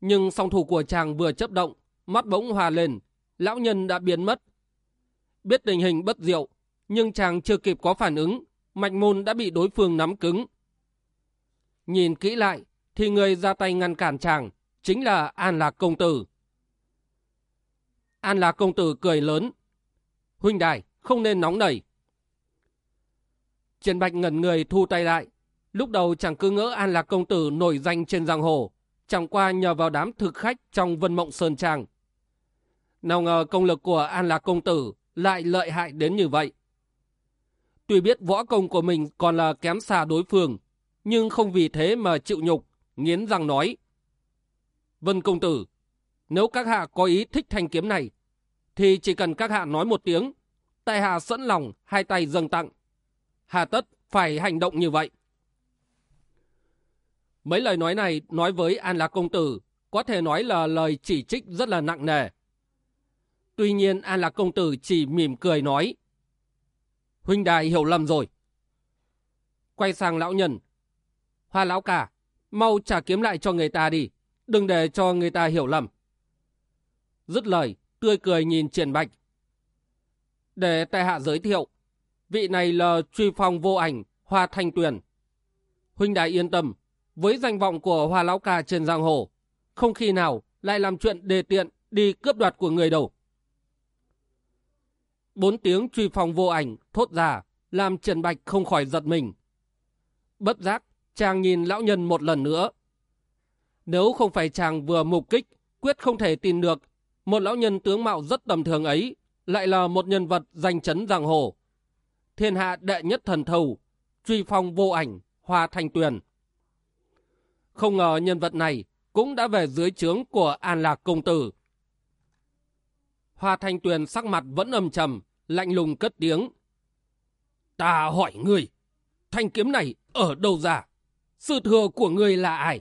Nhưng song thủ của chàng vừa chấp động, mắt bỗng hòa lên, lão nhân đã biến mất. Biết tình hình bất diệu, nhưng chàng chưa kịp có phản ứng, mạch môn đã bị đối phương nắm cứng. Nhìn kỹ lại, thì người ra tay ngăn cản chàng, chính là An Lạc Công Tử. An Lạc Công Tử cười lớn. Huynh đài, không nên nóng nảy. Trần Bạch ngẩn người thu tay lại. Lúc đầu chàng cứ ngỡ An Lạc Công Tử nổi danh trên giang hồ, chẳng qua nhờ vào đám thực khách trong Vân Mộng Sơn Trang. Nào ngờ công lực của An Lạc Công Tử lại lợi hại đến như vậy. Tuy biết võ công của mình còn là kém xa đối phương, nhưng không vì thế mà chịu nhục, nghiến răng nói. Vân Công Tử, nếu các hạ có ý thích thanh kiếm này, thì chỉ cần các hạ nói một tiếng, tại hạ sẵn lòng hai tay dâng tặng. Hà tất phải hành động như vậy. Mấy lời nói này nói với An Lạc Công Tử có thể nói là lời chỉ trích rất là nặng nề. Tuy nhiên An Lạc Công Tử chỉ mỉm cười nói Huynh đài hiểu lầm rồi. Quay sang lão nhân. Hoa lão cả, mau trả kiếm lại cho người ta đi, đừng để cho người ta hiểu lầm. Dứt lời, tươi cười nhìn triển bạch. Để tại hạ giới thiệu, vị này là truy phong vô ảnh, Hoa Thanh Tuyền. Huynh đài yên tâm, với danh vọng của Hoa Lão Ca trên giang hồ, không khi nào lại làm chuyện đề tiện đi cướp đoạt của người đâu. Bốn tiếng truy phong vô ảnh thốt ra, làm Trần Bạch không khỏi giật mình. Bất giác, chàng nhìn lão nhân một lần nữa. Nếu không phải chàng vừa mục kích, quyết không thể tin được một lão nhân tướng mạo rất tầm thường ấy lại là một nhân vật danh chấn giang hồ. Thiên hạ đệ nhất thần thầu, truy phong vô ảnh, hoa thanh tuyền. Không ngờ nhân vật này cũng đã về dưới trướng của An Lạc Công Tử. Hoa thanh tuyền sắc mặt vẫn âm trầm, lạnh lùng cất tiếng. Ta hỏi ngươi, thanh kiếm này ở đâu ra? Sư thừa của ngươi là ai?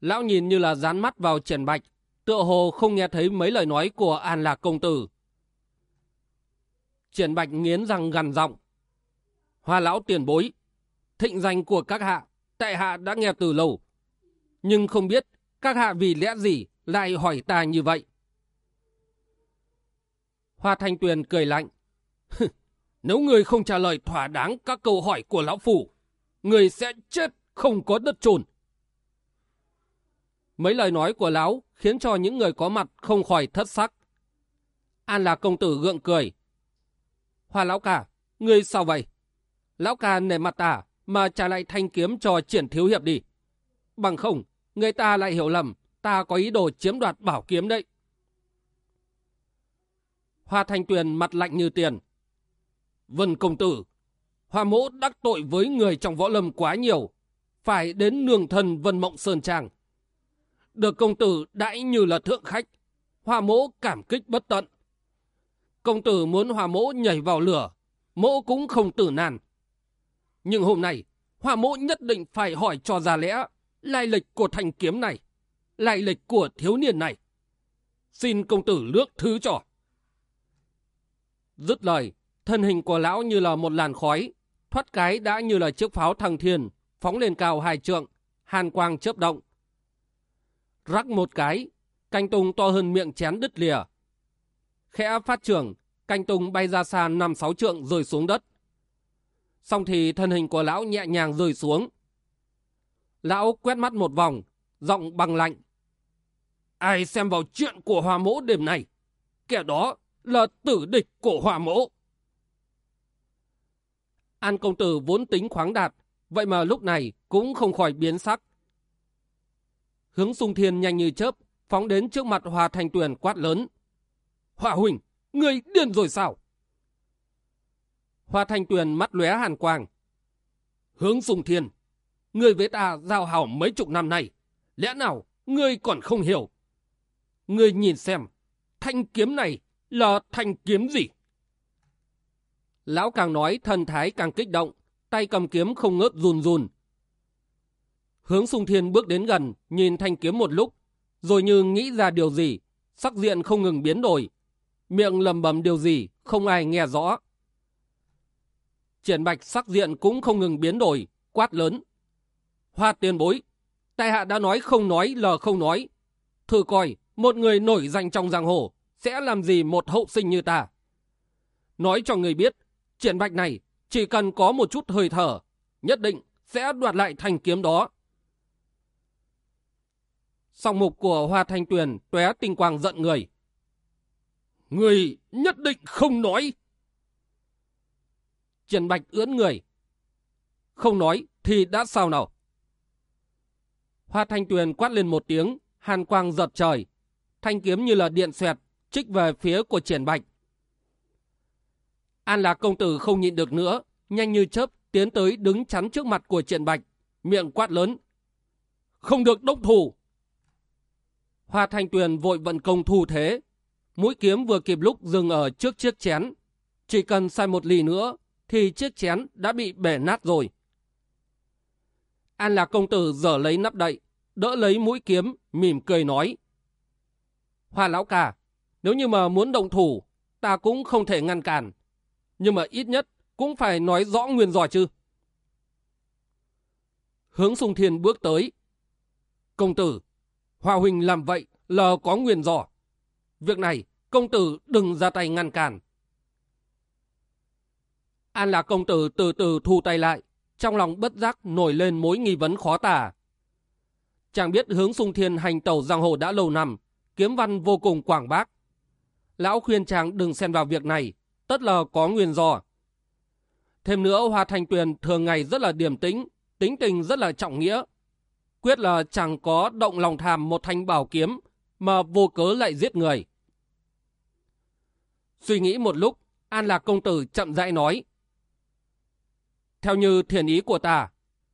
Lão nhìn như là dán mắt vào triển bạch, tựa hồ không nghe thấy mấy lời nói của An Lạc Công Tử. Triển Bạch nghiến răng gằn giọng. Hoa lão tiền bối, thịnh danh của các hạ, tại hạ đã nghe từ lâu. Nhưng không biết các hạ vì lẽ gì lại hỏi ta như vậy. Hoa Thanh Tuyền cười lạnh. Nếu người không trả lời thỏa đáng các câu hỏi của lão phủ, người sẽ chết không có đất trồn. Mấy lời nói của lão khiến cho những người có mặt không khỏi thất sắc. An là công tử gượng cười. Hoa lão ca, ngươi sao vậy? Lão ca nể mặt ta mà trả lại thanh kiếm cho triển thiếu hiệp đi. Bằng không, người ta lại hiểu lầm, ta có ý đồ chiếm đoạt bảo kiếm đấy. Hoa thanh tuyền mặt lạnh như tiền. Vân công tử, hoa mỗ đắc tội với người trong võ lâm quá nhiều, phải đến nương thần Vân Mộng Sơn Trang được công tử đãi như là thượng khách. Hoa mỗ cảm kích bất tận. Công tử muốn Hoa mỗ nhảy vào lửa, mỗ cũng không tử nàn. Nhưng hôm nay, Hoa mỗ nhất định phải hỏi cho ra lẽ lai lịch của thanh kiếm này, lai lịch của thiếu niên này. Xin công tử lước thứ cho. Dứt lời, thân hình của lão như là một làn khói, thoát cái đã như là chiếc pháo thăng thiên, phóng lên cao hai trượng, hàn quang chớp động, Rắc một cái, canh tùng to hơn miệng chén đứt lìa. Khẽ phát trưởng, canh tùng bay ra xa năm sáu trượng rơi xuống đất. Xong thì thân hình của lão nhẹ nhàng rơi xuống. Lão quét mắt một vòng, giọng bằng lạnh. Ai xem vào chuyện của hòa mỗ đêm này? Kẻ đó là tử địch của hòa mỗ. An công tử vốn tính khoáng đạt, vậy mà lúc này cũng không khỏi biến sắc. Hướng sung thiên nhanh như chớp, phóng đến trước mặt Hòa Thanh Tuyền quát lớn. Hòa Huỳnh, ngươi điên rồi sao? Hoa Thanh Tuyền mắt lóe hàn quang. Hướng sung thiên, ngươi với ta giao hảo mấy chục năm nay. Lẽ nào ngươi còn không hiểu? Ngươi nhìn xem, thanh kiếm này là thanh kiếm gì? Lão càng nói thần thái càng kích động, tay cầm kiếm không ngớt run run. Hướng sung thiên bước đến gần, nhìn thanh kiếm một lúc, rồi như nghĩ ra điều gì, sắc diện không ngừng biến đổi. Miệng lầm bầm điều gì, không ai nghe rõ. Triển bạch sắc diện cũng không ngừng biến đổi, quát lớn. Hoa tiền bối, tại hạ đã nói không nói lờ không nói. Thử coi, một người nổi danh trong giang hồ, sẽ làm gì một hậu sinh như ta? Nói cho người biết, triển bạch này chỉ cần có một chút hơi thở, nhất định sẽ đoạt lại thanh kiếm đó. Song mục của Hoa Thanh Tuyền tóe tinh quang giận người. Người nhất định không nói. Triển Bạch ưỡn người. Không nói thì đã sao nào? Hoa Thanh Tuyền quát lên một tiếng, hàn quang giật trời. Thanh kiếm như là điện xoẹt, trích về phía của Triển Bạch. An Lạc công tử không nhịn được nữa, nhanh như chớp tiến tới đứng chắn trước mặt của Triển Bạch, miệng quát lớn. Không được động thủ! Hoa Thanh Tuyền vội vận công thu thế. Mũi kiếm vừa kịp lúc dừng ở trước chiếc chén. Chỉ cần sai một lì nữa thì chiếc chén đã bị bể nát rồi. An Lạc công tử dở lấy nắp đậy, đỡ lấy mũi kiếm, mỉm cười nói. Hoa lão cả nếu như mà muốn động thủ, ta cũng không thể ngăn cản. Nhưng mà ít nhất cũng phải nói rõ nguyên do chứ. Hướng sung thiên bước tới. Công tử, Hoa Huỳnh làm vậy là có nguyên do. Việc này, công tử đừng ra tay ngăn cản. An là công tử từ từ thu tay lại, trong lòng bất giác nổi lên mối nghi vấn khó tả. Chàng biết hướng sung thiên hành tàu giang hồ đã lâu năm, kiếm văn vô cùng quảng bác. Lão khuyên chàng đừng xen vào việc này, tất là có nguyên do. Thêm nữa Hoa Thanh Tuyền thường ngày rất là điềm tĩnh, tính tình rất là trọng nghĩa, quyết là chẳng có động lòng tham một thanh bảo kiếm mà vô cớ lại giết người. Suy nghĩ một lúc, An Lạc Công Tử chậm rãi nói. Theo như thiền ý của ta,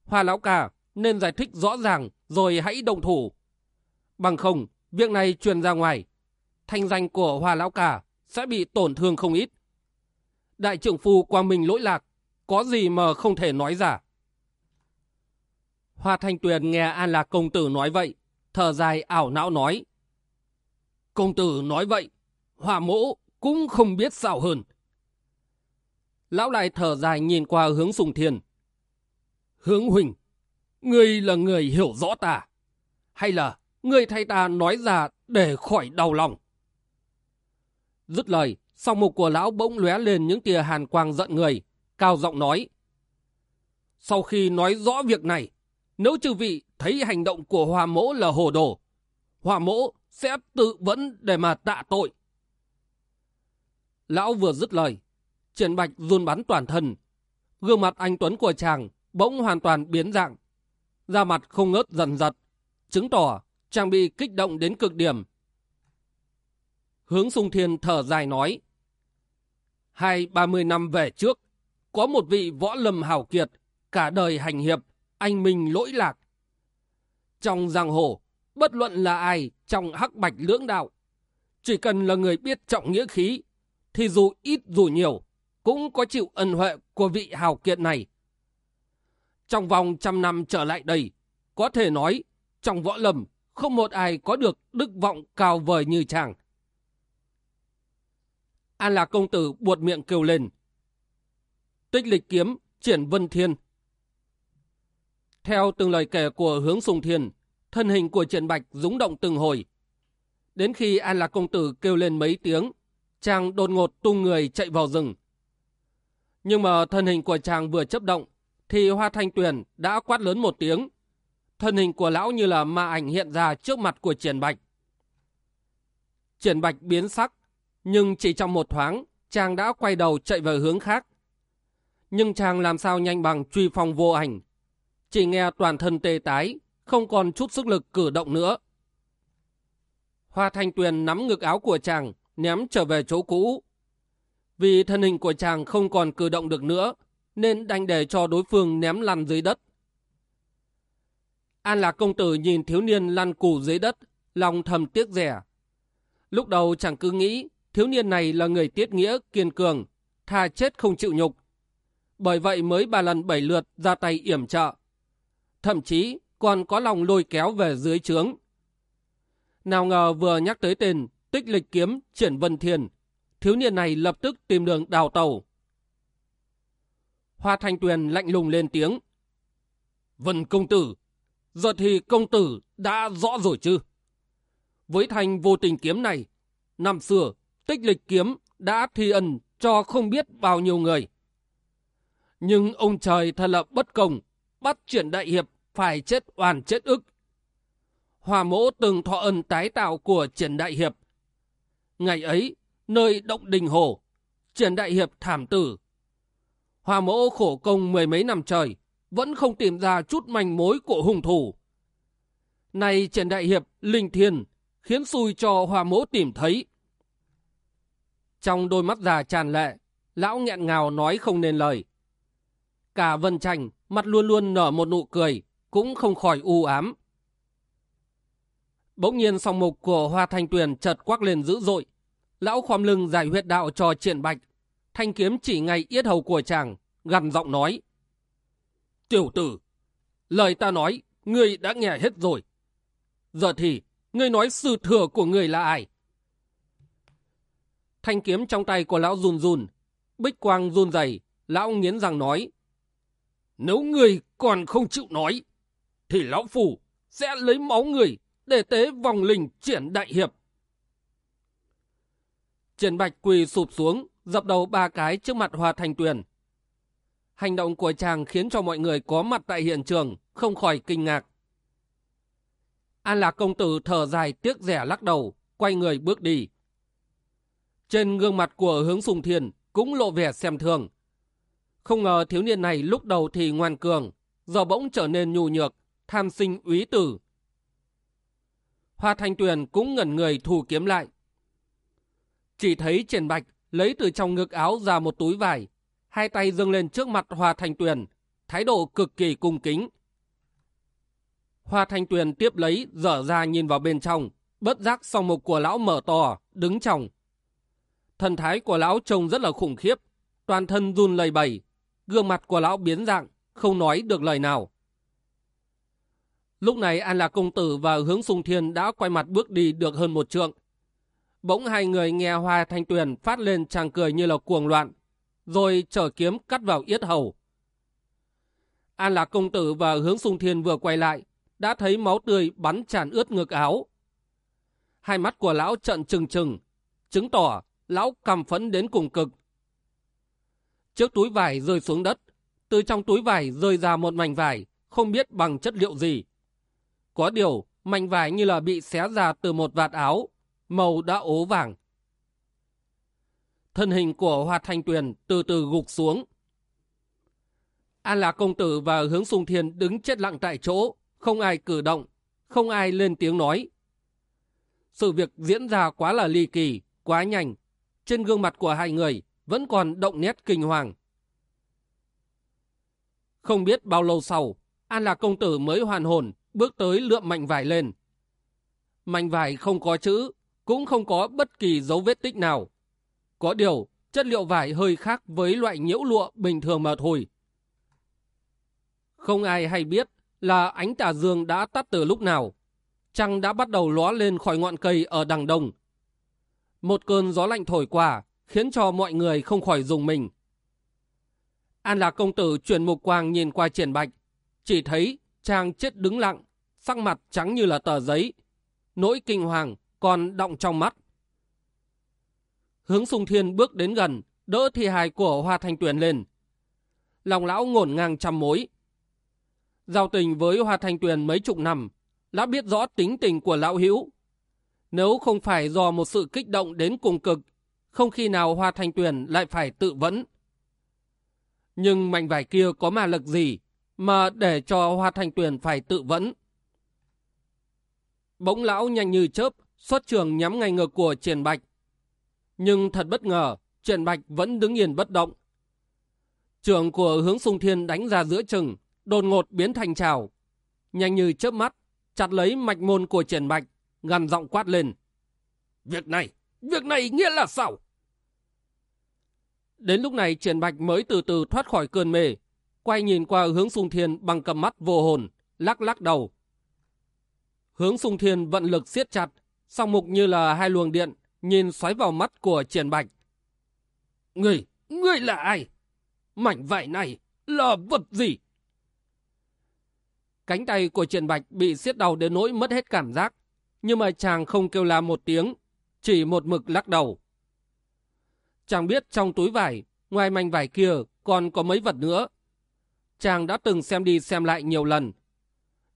Hoa Lão Cà nên giải thích rõ ràng rồi hãy động thủ. Bằng không, việc này truyền ra ngoài, thanh danh của Hoa Lão cả sẽ bị tổn thương không ít. Đại trưởng phu quang minh lỗi lạc, có gì mà không thể nói ra. Hoa Thanh Tuyền nghe An Lạc Công Tử nói vậy, thở dài ảo não nói. Công Tử nói vậy, Hoa Mỗ cũng không biết sao hơn. Lão lại thở dài nhìn qua hướng Sùng Thiên. Hướng Huỳnh, ngươi là người hiểu rõ ta, hay là ngươi thay ta nói ra để khỏi đau lòng? Dứt lời, song mục của lão bỗng lóe lên những tia hàn quang giận người, cao giọng nói. Sau khi nói rõ việc này, nếu chư vị thấy hành động của hòa mỗ là hồ đồ, hòa mỗ sẽ tự vẫn để mà tạ tội. Lão vừa dứt lời, triển bạch run bắn toàn thân. Gương mặt anh Tuấn của chàng bỗng hoàn toàn biến dạng. Da mặt không ngớt dần giật, chứng tỏ chàng bị kích động đến cực điểm. Hướng sung thiên thở dài nói, Hai ba mươi năm về trước, có một vị võ lâm hào kiệt, cả đời hành hiệp, anh minh lỗi lạc. Trong giang hồ, bất luận là ai trong hắc bạch lưỡng đạo, chỉ cần là người biết trọng nghĩa khí, thì dù ít dù nhiều, cũng có chịu ân huệ của vị hào kiệt này. Trong vòng trăm năm trở lại đây, có thể nói, trong võ lâm, không một ai có được đức vọng cao vời như chàng. An Lạc Công Tử buột miệng kêu lên. Tích lịch kiếm, triển vân thiên, theo từng lời kể của hướng sùng thiên, thân hình của triển bạch rúng động từng hồi. Đến khi An Lạc Công Tử kêu lên mấy tiếng, chàng đột ngột tung người chạy vào rừng. Nhưng mà thân hình của chàng vừa chấp động, thì Hoa Thanh Tuyền đã quát lớn một tiếng. Thân hình của lão như là ma ảnh hiện ra trước mặt của triển bạch. Triển bạch biến sắc, nhưng chỉ trong một thoáng, chàng đã quay đầu chạy về hướng khác. Nhưng chàng làm sao nhanh bằng truy phong vô ảnh, chỉ nghe toàn thân tê tái, không còn chút sức lực cử động nữa. Hoa Thanh Tuyền nắm ngực áo của chàng, ném trở về chỗ cũ. Vì thân hình của chàng không còn cử động được nữa, nên đành để cho đối phương ném lăn dưới đất. An Lạc công tử nhìn thiếu niên lăn củ dưới đất, lòng thầm tiếc rẻ. Lúc đầu chàng cứ nghĩ thiếu niên này là người tiết nghĩa, kiên cường, thà chết không chịu nhục. Bởi vậy mới ba lần bảy lượt ra tay yểm trợ. Thậm chí còn có lòng lôi kéo về dưới trướng. Nào ngờ vừa nhắc tới tên tích lịch kiếm triển vân thiền thiếu niên này lập tức tìm đường đào tàu. Hoa Thanh Tuyền lạnh lùng lên tiếng. Vân công tử, giờ thì công tử đã rõ rồi chứ? Với thành vô tình kiếm này, năm xưa tích lịch kiếm đã thi ân cho không biết bao nhiêu người. Nhưng ông trời thật là bất công, bắt chuyển đại hiệp phải chết oan chết ức. Hòa mỗ từng thọ ân tái tạo của triển đại hiệp. Ngày ấy, nơi động đình hồ, triển đại hiệp thảm tử. Hòa mỗ khổ công mười mấy năm trời, vẫn không tìm ra chút manh mối của hung thủ. Này triển đại hiệp, linh thiên, khiến xui cho hòa mỗ tìm thấy. Trong đôi mắt già tràn lệ, lão nghẹn ngào nói không nên lời. Cả Vân Tranh, mặt luôn luôn nở một nụ cười, cũng không khỏi u ám. Bỗng nhiên song mục của Hoa Thanh Tuyền chợt quắc lên dữ dội. Lão khom lưng giải huyết đạo cho triển bạch. Thanh kiếm chỉ ngay yết hầu của chàng, gằn giọng nói. Tiểu tử, lời ta nói, ngươi đã nghe hết rồi. Giờ thì, ngươi nói sư thừa của ngươi là ai? Thanh kiếm trong tay của lão run run, bích quang run dày, lão nghiến răng nói. Nếu người còn không chịu nói, thì lão phủ sẽ lấy máu người để tế vòng linh triển đại hiệp. Triển bạch quỳ sụp xuống, dập đầu ba cái trước mặt Hoa Thanh Tuyền. Hành động của chàng khiến cho mọi người có mặt tại hiện trường không khỏi kinh ngạc. An Lạc công tử thở dài tiếc rẻ lắc đầu, quay người bước đi. Trên gương mặt của hướng sùng thiền cũng lộ vẻ xem thường. Không ngờ thiếu niên này lúc đầu thì ngoan cường, giờ bỗng trở nên nhu nhược, tham sinh úy tử. Hoa Thanh Tuyền cũng ngẩn người thù kiếm lại. Chỉ thấy triển bạch lấy từ trong ngực áo ra một túi vải, hai tay dâng lên trước mặt Hoa Thanh Tuyền, thái độ cực kỳ cung kính. Hoa Thanh Tuyền tiếp lấy, dở ra nhìn vào bên trong, bất giác song mục của lão mở to, đứng trong. Thần thái của lão trông rất là khủng khiếp, toàn thân run lầy bầy, gương mặt của lão biến dạng, không nói được lời nào. Lúc này An Lạc Công Tử và Hướng Sung Thiên đã quay mặt bước đi được hơn một trượng. Bỗng hai người nghe Hoa Thanh Tuyền phát lên chàng cười như là cuồng loạn, rồi trở kiếm cắt vào yết hầu. An Lạc Công Tử và Hướng Sung Thiên vừa quay lại, đã thấy máu tươi bắn tràn ướt ngực áo. Hai mắt của lão trận trừng trừng, chứng tỏ lão cầm phấn đến cùng cực. chiếc túi vải rơi xuống đất, từ trong túi vải rơi ra một mảnh vải, không biết bằng chất liệu gì. Có điều, mảnh vải như là bị xé ra từ một vạt áo, màu đã ố vàng. Thân hình của Hoa Thanh Tuyền từ từ gục xuống. An Lạc Công Tử và Hướng Sung Thiên đứng chết lặng tại chỗ, không ai cử động, không ai lên tiếng nói. Sự việc diễn ra quá là ly kỳ, quá nhanh. Trên gương mặt của hai người vẫn còn động nét kinh hoàng. Không biết bao lâu sau, An Lạc Công Tử mới hoàn hồn, bước tới lượm mạnh vải lên. Mạnh vải không có chữ, cũng không có bất kỳ dấu vết tích nào. Có điều, chất liệu vải hơi khác với loại nhiễu lụa bình thường mà thôi. Không ai hay biết là ánh tà dương đã tắt từ lúc nào. Trăng đã bắt đầu ló lên khỏi ngọn cây ở đằng đông. Một cơn gió lạnh thổi qua, khiến cho mọi người không khỏi dùng mình. An Lạc công tử chuyển mục quang nhìn qua triển bạch, chỉ thấy chàng chết đứng lặng, sắc mặt trắng như là tờ giấy. Nỗi kinh hoàng còn động trong mắt. Hướng sung thiên bước đến gần, đỡ thi hài của Hoa Thanh Tuyền lên. Lòng lão ngổn ngang trăm mối. Giao tình với Hoa Thanh Tuyền mấy chục năm, đã biết rõ tính tình của lão hữu. Nếu không phải do một sự kích động đến cùng cực, không khi nào Hoa Thanh Tuyền lại phải tự vẫn. Nhưng mạnh vải kia có mà lực gì mà để cho Hoa Thanh Tuyền phải tự vẫn. Bỗng lão nhanh như chớp, xuất trường nhắm ngay ngực của Triển Bạch. Nhưng thật bất ngờ, Triển Bạch vẫn đứng yên bất động. Trường của hướng sung thiên đánh ra giữa chừng, đột ngột biến thành trào. nhanh như chớp mắt, chặt lấy mạch môn của Triển Bạch, gằn giọng quát lên. Việc này, việc này nghĩa là sao? Đến lúc này Triển Bạch mới từ từ thoát khỏi cơn mê, quay nhìn qua hướng sung thiên bằng cầm mắt vô hồn, lắc lắc đầu. Hướng sung thiên vận lực siết chặt, song mục như là hai luồng điện, nhìn xoáy vào mắt của Triển Bạch. Ngươi, ngươi là ai? Mảnh vải này là vật gì? Cánh tay của Triển Bạch bị siết đau đến nỗi mất hết cảm giác, nhưng mà chàng không kêu la một tiếng, chỉ một mực lắc đầu. Chàng biết trong túi vải, ngoài mảnh vải kia còn có mấy vật nữa. Chàng đã từng xem đi xem lại nhiều lần.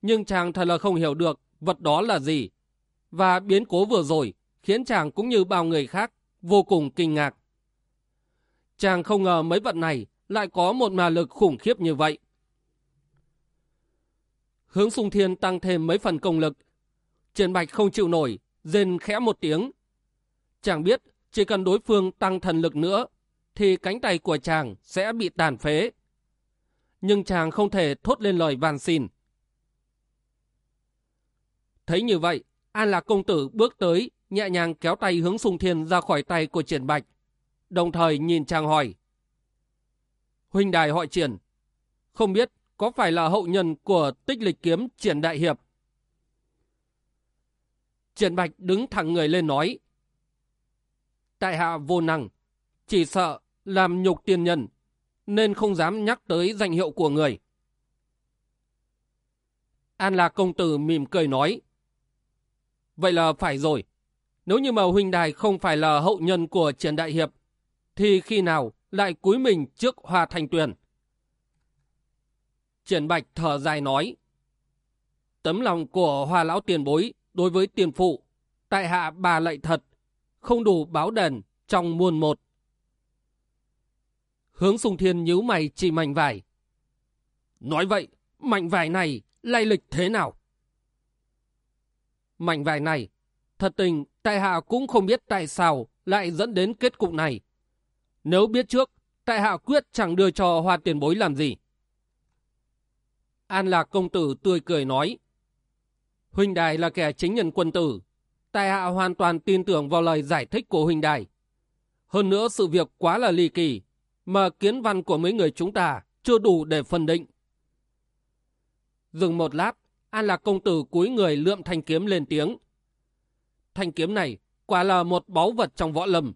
Nhưng chàng thật là không hiểu được vật đó là gì. Và biến cố vừa rồi khiến chàng cũng như bao người khác vô cùng kinh ngạc. Chàng không ngờ mấy vật này lại có một mà lực khủng khiếp như vậy. Hướng sung thiên tăng thêm mấy phần công lực. Triển bạch không chịu nổi, rên khẽ một tiếng. Chàng biết chỉ cần đối phương tăng thần lực nữa, thì cánh tay của chàng sẽ bị tàn phế. Nhưng chàng không thể thốt lên lời van xin. Thấy như vậy, An Lạc Công Tử bước tới, nhẹ nhàng kéo tay hướng sung thiên ra khỏi tay của triển bạch, đồng thời nhìn chàng hỏi. Huynh đài họ triển, không biết có phải là hậu nhân của tích lịch kiếm triển đại hiệp? Triển bạch đứng thẳng người lên nói. Tại hạ vô năng, chỉ sợ làm nhục tiên nhân, nên không dám nhắc tới danh hiệu của người. An Lạc công tử mỉm cười nói. Vậy là phải rồi. Nếu như mà huynh đài không phải là hậu nhân của Trần Đại Hiệp, thì khi nào lại cúi mình trước Hoa Thành Tuyền? Triển Bạch thở dài nói. Tấm lòng của Hoa Lão tiền bối đối với tiền phụ, tại hạ bà lạy thật, không đủ báo đền trong muôn một. Hướng sùng thiên nhíu mày chỉ mảnh vải. Nói vậy, mảnh vải này lay lịch thế nào? Mảnh vải này, thật tình tại hạ cũng không biết tại sao lại dẫn đến kết cục này. Nếu biết trước, tại hạ quyết chẳng đưa cho hoa tiền bối làm gì. An Lạc công tử tươi cười nói. Huynh đài là kẻ chính nhân quân tử. tài hạ hoàn toàn tin tưởng vào lời giải thích của huynh đài. Hơn nữa sự việc quá là ly kỳ, mà kiến văn của mấy người chúng ta chưa đủ để phân định. Dừng một lát, An Lạc công tử cúi người lượm thanh kiếm lên tiếng. Thanh kiếm này quả là một báu vật trong võ lâm.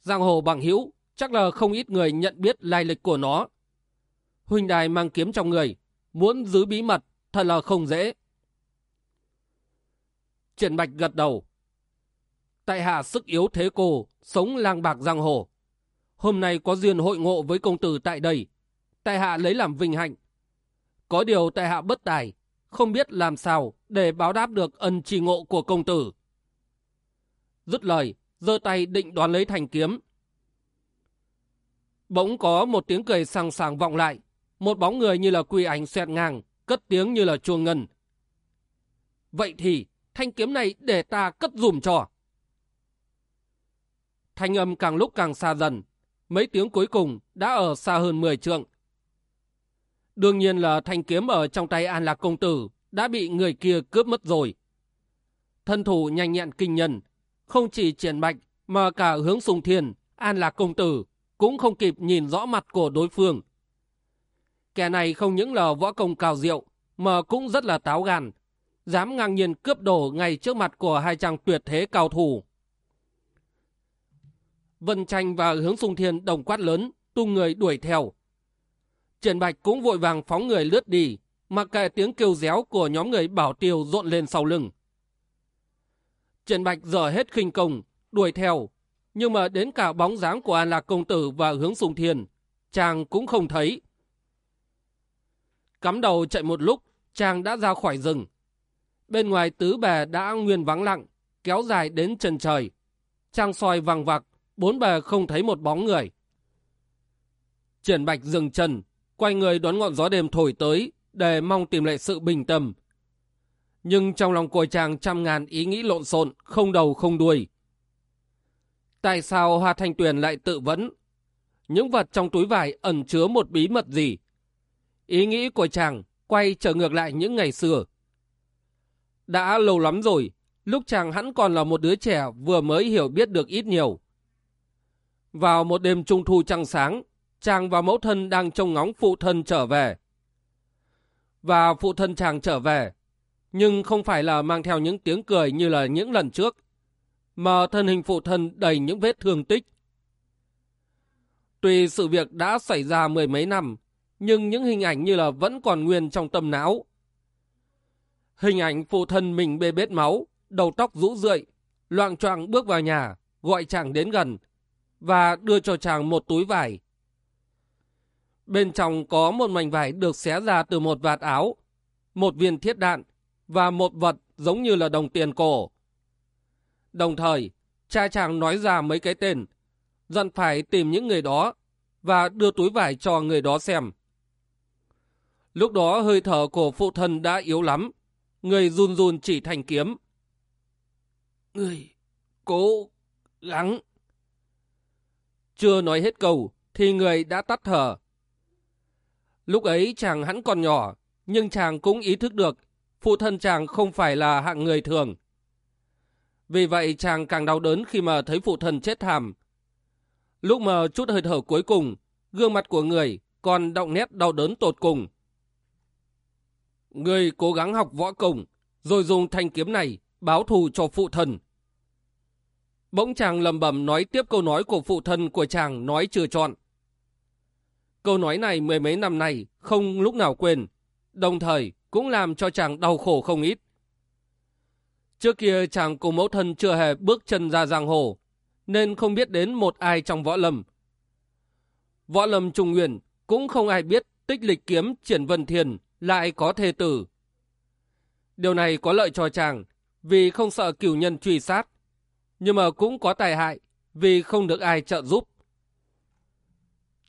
Giang hồ bằng hữu chắc là không ít người nhận biết lai lịch của nó. Huynh đài mang kiếm trong người, muốn giữ bí mật thật là không dễ. Triển Bạch gật đầu. Tại hạ sức yếu thế cô, sống lang bạc giang hồ. Hôm nay có duyên hội ngộ với công tử tại đây. Tại hạ lấy làm vinh hạnh. Có điều tại hạ bất tài, không biết làm sao để báo đáp được ân trì ngộ của công tử. Dứt lời, giơ tay định đoán lấy thành kiếm. Bỗng có một tiếng cười sàng sàng vọng lại, một bóng người như là quy ảnh xoẹt ngang, cất tiếng như là chuông ngân. Vậy thì, thanh kiếm này để ta cất dùm cho. Thanh âm càng lúc càng xa dần, mấy tiếng cuối cùng đã ở xa hơn 10 trượng. Đương nhiên là thanh kiếm ở trong tay An Lạc Công Tử đã bị người kia cướp mất rồi. Thân thủ nhanh nhẹn kinh nhân, không chỉ triển bạch mà cả hướng sùng thiền An Lạc Công Tử cũng không kịp nhìn rõ mặt của đối phương. Kẻ này không những là võ công cao diệu, mà cũng rất là táo gan, dám ngang nhiên cướp đồ ngay trước mặt của hai chàng tuyệt thế cao thủ. Vân Tranh và hướng sung thiên đồng quát lớn, tung người đuổi theo. Triển Bạch cũng vội vàng phóng người lướt đi, mặc kệ tiếng kêu réo của nhóm người bảo tiêu rộn lên sau lưng. Triển Bạch dở hết khinh công, đuổi theo, nhưng mà đến cả bóng dáng của An Lạc Công Tử và hướng sung thiên, chàng cũng không thấy. Cắm đầu chạy một lúc, chàng đã ra khỏi rừng. Bên ngoài tứ bề đã nguyên vắng lặng, kéo dài đến chân trời. trăng soi vàng vặc, bốn bề không thấy một bóng người. Triển Bạch dừng chân, quay người đón ngọn gió đêm thổi tới để mong tìm lại sự bình tâm. Nhưng trong lòng của chàng trăm ngàn ý nghĩ lộn xộn, không đầu không đuôi. Tại sao Hoa Thanh Tuyền lại tự vấn? Những vật trong túi vải ẩn chứa một bí mật gì? Ý nghĩ của chàng quay trở ngược lại những ngày xưa. Đã lâu lắm rồi, lúc chàng hắn còn là một đứa trẻ vừa mới hiểu biết được ít nhiều. Vào một đêm trung thu trăng sáng, chàng và mẫu thân đang trông ngóng phụ thân trở về. Và phụ thân chàng trở về, nhưng không phải là mang theo những tiếng cười như là những lần trước, mà thân hình phụ thân đầy những vết thương tích. Tuy sự việc đã xảy ra mười mấy năm, nhưng những hình ảnh như là vẫn còn nguyên trong tâm não. Hình ảnh phụ thân mình bê bết máu, đầu tóc rũ rượi, loạn choạng bước vào nhà, gọi chàng đến gần, và đưa cho chàng một túi vải. Bên trong có một mảnh vải được xé ra từ một vạt áo, một viên thiết đạn và một vật giống như là đồng tiền cổ. Đồng thời, cha chàng nói ra mấy cái tên, dặn phải tìm những người đó và đưa túi vải cho người đó xem. Lúc đó hơi thở của phụ thân đã yếu lắm, người run run chỉ thành kiếm. Người cố gắng. Chưa nói hết câu, thì người đã tắt thở. Lúc ấy chàng hắn còn nhỏ, nhưng chàng cũng ý thức được phụ thân chàng không phải là hạng người thường. Vì vậy chàng càng đau đớn khi mà thấy phụ thân chết thảm. Lúc mà chút hơi thở cuối cùng, gương mặt của người còn động nét đau đớn tột cùng. Người cố gắng học võ công, rồi dùng thanh kiếm này báo thù cho phụ thân. Bỗng chàng lầm bầm nói tiếp câu nói của phụ thân của chàng nói chưa chọn. Câu nói này mười mấy năm nay không lúc nào quên, đồng thời cũng làm cho chàng đau khổ không ít. Trước kia chàng cùng mẫu thân chưa hề bước chân ra giang hồ, nên không biết đến một ai trong võ lâm. Võ lâm trung nguyên cũng không ai biết tích lịch kiếm triển vân thiền lại có thê tử. Điều này có lợi cho chàng vì không sợ cửu nhân truy sát, nhưng mà cũng có tài hại vì không được ai trợ giúp.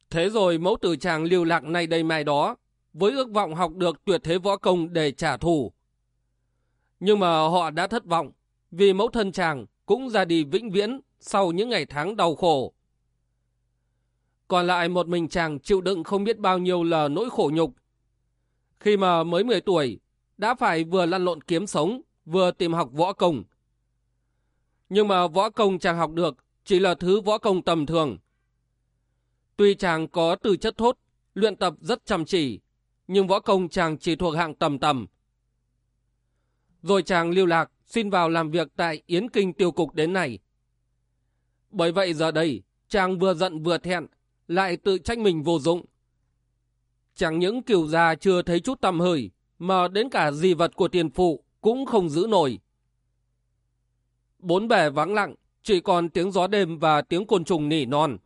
Thế rồi mẫu tử chàng lưu lạc nay đây mai đó, với ước vọng học được tuyệt thế võ công để trả thù. Nhưng mà họ đã thất vọng, vì mẫu thân chàng cũng ra đi vĩnh viễn sau những ngày tháng đau khổ. Còn lại một mình chàng chịu đựng không biết bao nhiêu là nỗi khổ nhục. Khi mà mới 10 tuổi, đã phải vừa lăn lộn kiếm sống, vừa tìm học võ công. Nhưng mà võ công chàng học được chỉ là thứ võ công tầm thường. Tuy chàng có tư chất thốt, luyện tập rất chăm chỉ, nhưng võ công chàng chỉ thuộc hạng tầm tầm. Rồi chàng lưu lạc, xin vào làm việc tại Yến Kinh tiêu cục đến này. Bởi vậy giờ đây, chàng vừa giận vừa thẹn, lại tự trách mình vô dụng. Chẳng những kiều gia chưa thấy chút tầm hơi, mà đến cả di vật của tiền phụ cũng không giữ nổi. Bốn bề vắng lặng, chỉ còn tiếng gió đêm và tiếng côn trùng nỉ non.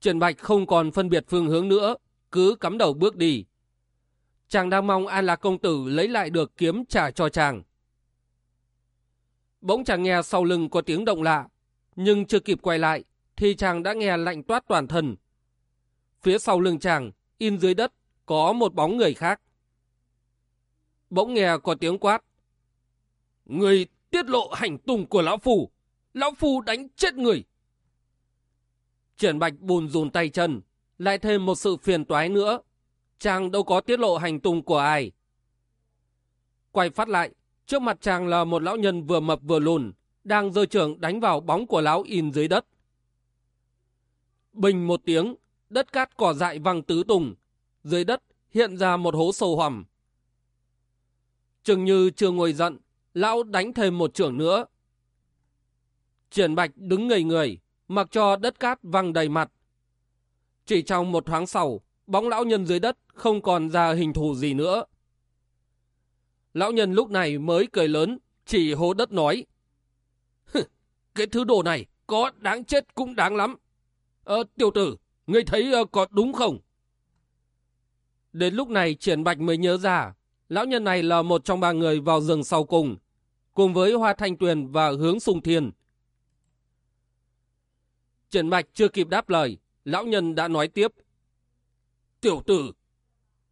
Trần Bạch không còn phân biệt phương hướng nữa, cứ cắm đầu bước đi. Chàng đang mong An Lạc Công Tử lấy lại được kiếm trả cho chàng. Bỗng chàng nghe sau lưng có tiếng động lạ, nhưng chưa kịp quay lại, thì chàng đã nghe lạnh toát toàn thân. Phía sau lưng chàng, in dưới đất, có một bóng người khác. Bỗng nghe có tiếng quát. Người tiết lộ hành tung của Lão Phu. Lão Phu đánh chết người. Triển Bạch bùn rùn tay chân, lại thêm một sự phiền toái nữa. Chàng đâu có tiết lộ hành tung của ai. Quay phát lại, trước mặt chàng là một lão nhân vừa mập vừa lùn, đang giơ trưởng đánh vào bóng của lão in dưới đất. Bình một tiếng, đất cát cỏ dại văng tứ tùng, dưới đất hiện ra một hố sâu hoằm. Chừng như chưa ngồi giận, lão đánh thêm một trưởng nữa. Triển Bạch đứng ngây người, mặc cho đất cát văng đầy mặt. Chỉ trong một thoáng sau, bóng lão nhân dưới đất không còn ra hình thù gì nữa. Lão nhân lúc này mới cười lớn, chỉ hố đất nói. Cái thứ đồ này có đáng chết cũng đáng lắm. Ờ, tiểu tử, ngươi thấy ờ, có đúng không? Đến lúc này Triển Bạch mới nhớ ra, lão nhân này là một trong ba người vào rừng sau cùng, cùng với Hoa Thanh Tuyền và Hướng Sùng Thiên. Triển Bạch chưa kịp đáp lời, lão nhân đã nói tiếp. Tiểu tử,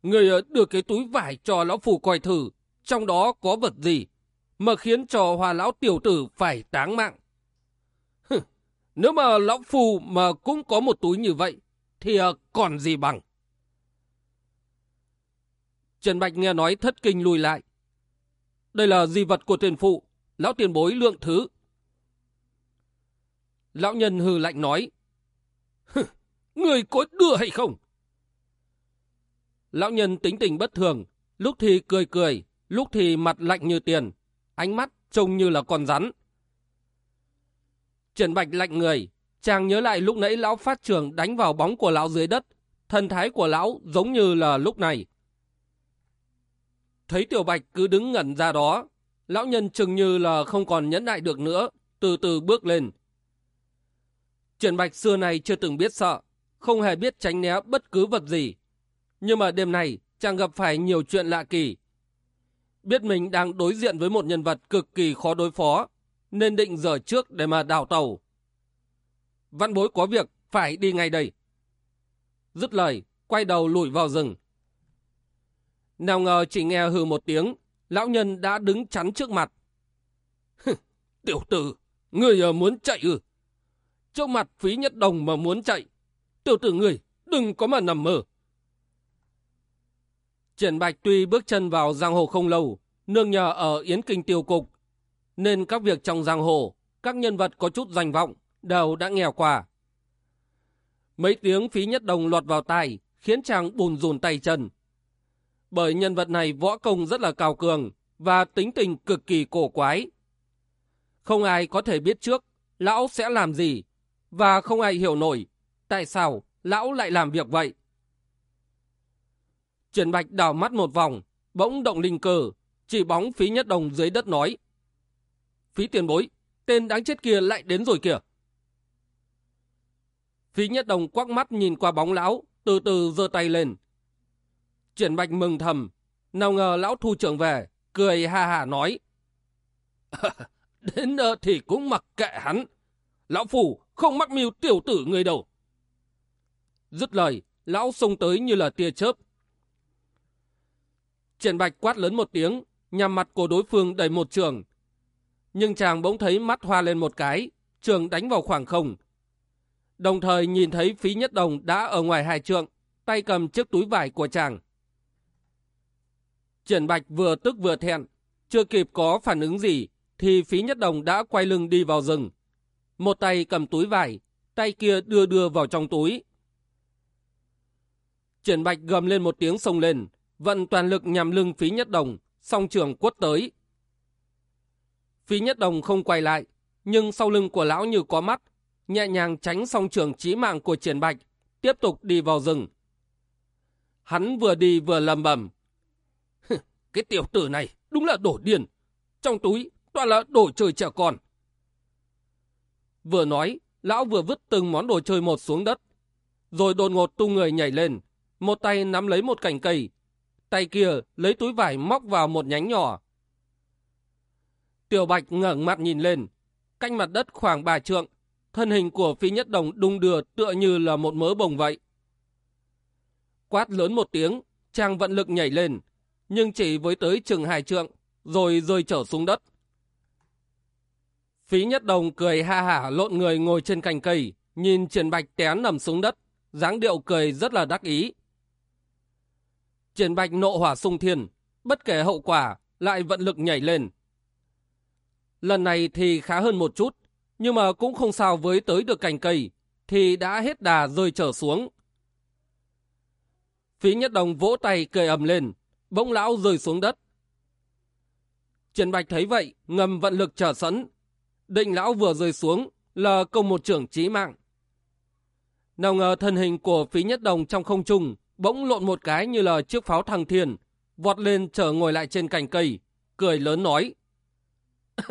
người ờ, đưa cái túi vải cho lão phù coi thử, trong đó có vật gì, mà khiến cho hoa lão tiểu tử phải táng mạng. Hừ, nếu mà lão phù mà cũng có một túi như vậy, thì ờ, còn gì bằng. Trần Bạch nghe nói thất kinh lùi lại. Đây là di vật của tiền phụ, lão tiền bối lượng thứ. Lão nhân hừ lạnh nói. Người có đưa hay không? Lão nhân tính tình bất thường, lúc thì cười cười, lúc thì mặt lạnh như tiền, ánh mắt trông như là con rắn. Trần Bạch lạnh người, chàng nhớ lại lúc nãy lão phát trưởng đánh vào bóng của lão dưới đất, thần thái của lão giống như là lúc này. Thấy Tiểu Bạch cứ đứng ngẩn ra đó, lão nhân chừng như là không còn nhẫn nại được nữa, từ từ bước lên. Triển Bạch xưa này chưa từng biết sợ, không hề biết tránh né bất cứ vật gì. Nhưng mà đêm này, chàng gặp phải nhiều chuyện lạ kỳ. Biết mình đang đối diện với một nhân vật cực kỳ khó đối phó, nên định rời trước để mà đào tàu. Văn bối có việc, phải đi ngay đây. Dứt lời, quay đầu lùi vào rừng. Nào ngờ chỉ nghe hừ một tiếng, lão nhân đã đứng chắn trước mặt. Tiểu tử, người muốn chạy ư? Trước mặt phí nhất đồng mà muốn chạy. Tiểu tử người, đừng có mà nằm mơ. Triển Bạch tuy bước chân vào giang hồ không lâu, nương nhờ ở Yến Kinh tiêu cục, nên các việc trong giang hồ, các nhân vật có chút danh vọng, đều đã nghèo qua. Mấy tiếng phí nhất đồng lọt vào tai, khiến chàng bùn rùn tay chân. Bởi nhân vật này võ công rất là cao cường, và tính tình cực kỳ cổ quái. Không ai có thể biết trước, lão sẽ làm gì, và không ai hiểu nổi, tại sao lão lại làm việc vậy. Triển Bạch đảo mắt một vòng, bỗng động linh cờ, chỉ bóng phí nhất đồng dưới đất nói. Phí tiền bối, tên đáng chết kia lại đến rồi kìa. Phí nhất đồng quắc mắt nhìn qua bóng lão, từ từ giơ tay lên. Triển Bạch mừng thầm, nào ngờ lão thu trưởng về, cười ha ha nói. đến nơi thì cũng mặc kệ hắn. Lão phủ không mắc mưu tiểu tử người đâu. Dứt lời, lão xông tới như là tia chớp. Triển Bạch quát lớn một tiếng, nhằm mặt của đối phương đầy một trường. Nhưng chàng bỗng thấy mắt hoa lên một cái, trường đánh vào khoảng không. Đồng thời nhìn thấy phí nhất đồng đã ở ngoài hai trượng, tay cầm chiếc túi vải của chàng. Triển Bạch vừa tức vừa thẹn, chưa kịp có phản ứng gì, thì phí nhất đồng đã quay lưng đi vào rừng. Một tay cầm túi vải, tay kia đưa đưa vào trong túi. Triển Bạch gầm lên một tiếng sông lên, vận toàn lực nhằm lưng phí nhất đồng, song trường quất tới. Phí nhất đồng không quay lại, nhưng sau lưng của lão như có mắt, nhẹ nhàng tránh song trường chí mạng của triển bạch, tiếp tục đi vào rừng. Hắn vừa đi vừa lầm bầm. Cái tiểu tử này đúng là đổ điên. Trong túi toàn là đồ chơi trẻ con. Vừa nói, lão vừa vứt từng món đồ chơi một xuống đất. Rồi đột ngột tung người nhảy lên, một tay nắm lấy một cành cây, tay kia lấy túi vải móc vào một nhánh nhỏ. Tiểu Bạch ngẩng mặt nhìn lên, canh mặt đất khoảng ba trượng, thân hình của phi nhất đồng đung đưa tựa như là một mớ bồng vậy. Quát lớn một tiếng, chàng vận lực nhảy lên, nhưng chỉ với tới chừng hai trượng, rồi rơi trở xuống đất. Phí nhất đồng cười ha hả lộn người ngồi trên cành cây, nhìn triển bạch té nằm xuống đất, dáng điệu cười rất là đắc ý. Triển bạch nộ hỏa sung thiên, bất kể hậu quả, lại vận lực nhảy lên. Lần này thì khá hơn một chút, nhưng mà cũng không sao với tới được cành cây, thì đã hết đà rơi trở xuống. Phí nhất đồng vỗ tay cười ầm lên, bỗng lão rơi xuống đất. trần bạch thấy vậy, ngầm vận lực trở sẵn. Định lão vừa rơi xuống, là công một trưởng chí mạng. Nào ngờ thân hình của phí nhất đồng trong không trung bỗng lộn một cái như là chiếc pháo thăng thiên, vọt lên trở ngồi lại trên cành cây, cười lớn nói.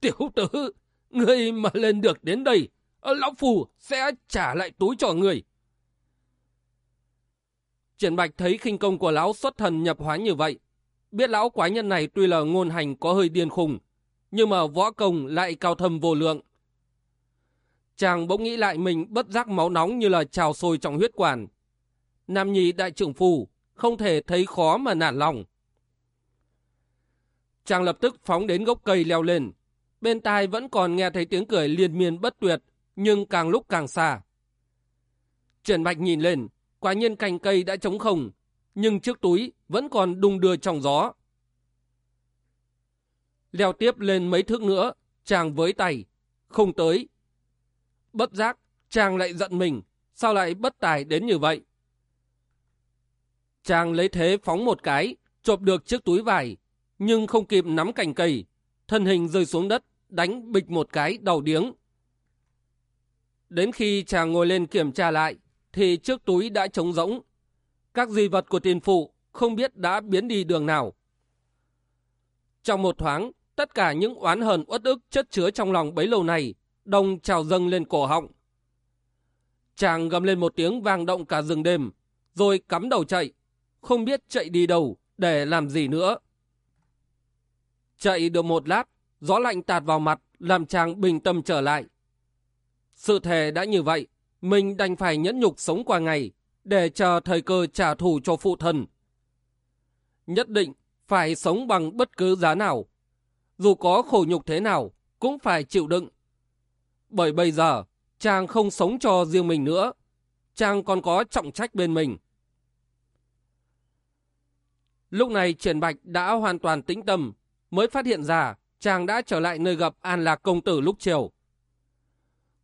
Tiểu tử, người mà lên được đến đây, lão phù sẽ trả lại túi cho người. Triển Bạch thấy khinh công của lão xuất thần nhập hóa như vậy. Biết lão quái nhân này tuy là ngôn hành có hơi điên khùng, nhưng mà võ công lại cao thâm vô lượng. Chàng bỗng nghĩ lại mình bất giác máu nóng như là trào sôi trong huyết quản, Nam Nhi đại trưởng phù, không thể thấy khó mà nản lòng. Chàng lập tức phóng đến gốc cây leo lên. Bên tai vẫn còn nghe thấy tiếng cười liên miên bất tuyệt, nhưng càng lúc càng xa. Trần Bạch nhìn lên, quả nhiên cành cây đã trống không. nhưng chiếc túi vẫn còn đung đưa trong gió. Leo tiếp lên mấy thước nữa, chàng với tay, không tới. Bất giác, chàng lại giận mình, sao lại bất tài đến như vậy? Chàng lấy thế phóng một cái, chộp được chiếc túi vải, nhưng không kịp nắm cành cây, thân hình rơi xuống đất, đánh bịch một cái đầu điếng. Đến khi chàng ngồi lên kiểm tra lại, thì chiếc túi đã trống rỗng. Các di vật của tiền phụ không biết đã biến đi đường nào. Trong một thoáng, tất cả những oán hờn uất ức chất chứa trong lòng bấy lâu này, đồng trào dâng lên cổ họng. Chàng gầm lên một tiếng vang động cả rừng đêm, rồi cắm đầu chạy, không biết chạy đi đâu, để làm gì nữa. Chạy được một lát, gió lạnh tạt vào mặt, làm chàng bình tâm trở lại. Sự thề đã như vậy, mình đành phải nhẫn nhục sống qua ngày, để chờ thời cơ trả thù cho phụ thân. Nhất định phải sống bằng bất cứ giá nào. Dù có khổ nhục thế nào, cũng phải chịu đựng. Bởi bây giờ, chàng không sống cho riêng mình nữa. Chàng còn có trọng trách bên mình. Lúc này Triển Bạch đã hoàn toàn tĩnh tâm, mới phát hiện ra chàng đã trở lại nơi gặp An Lạc Công Tử lúc chiều.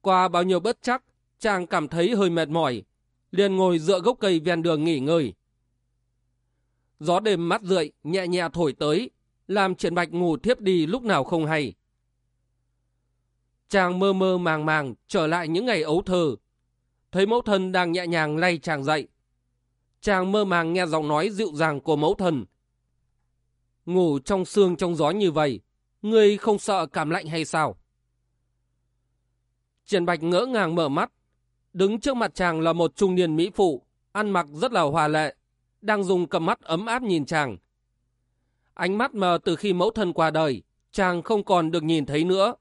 Qua bao nhiêu bất chắc, chàng cảm thấy hơi mệt mỏi, liền ngồi dựa gốc cây ven đường nghỉ ngơi. Gió đêm mát rượi, nhẹ nhẹ thổi tới, làm Triển Bạch ngủ thiếp đi lúc nào không hay. Chàng mơ mơ màng màng trở lại những ngày ấu thơ, thấy mẫu thân đang nhẹ nhàng lay chàng dậy. Chàng mơ màng nghe giọng nói dịu dàng của mẫu thần. Ngủ trong xương trong gió như vậy, ngươi không sợ cảm lạnh hay sao? Triển Bạch ngỡ ngàng mở mắt. Đứng trước mặt chàng là một trung niên mỹ phụ, ăn mặc rất là hòa lệ, đang dùng cầm mắt ấm áp nhìn chàng. Ánh mắt mờ từ khi mẫu thân qua đời, chàng không còn được nhìn thấy nữa.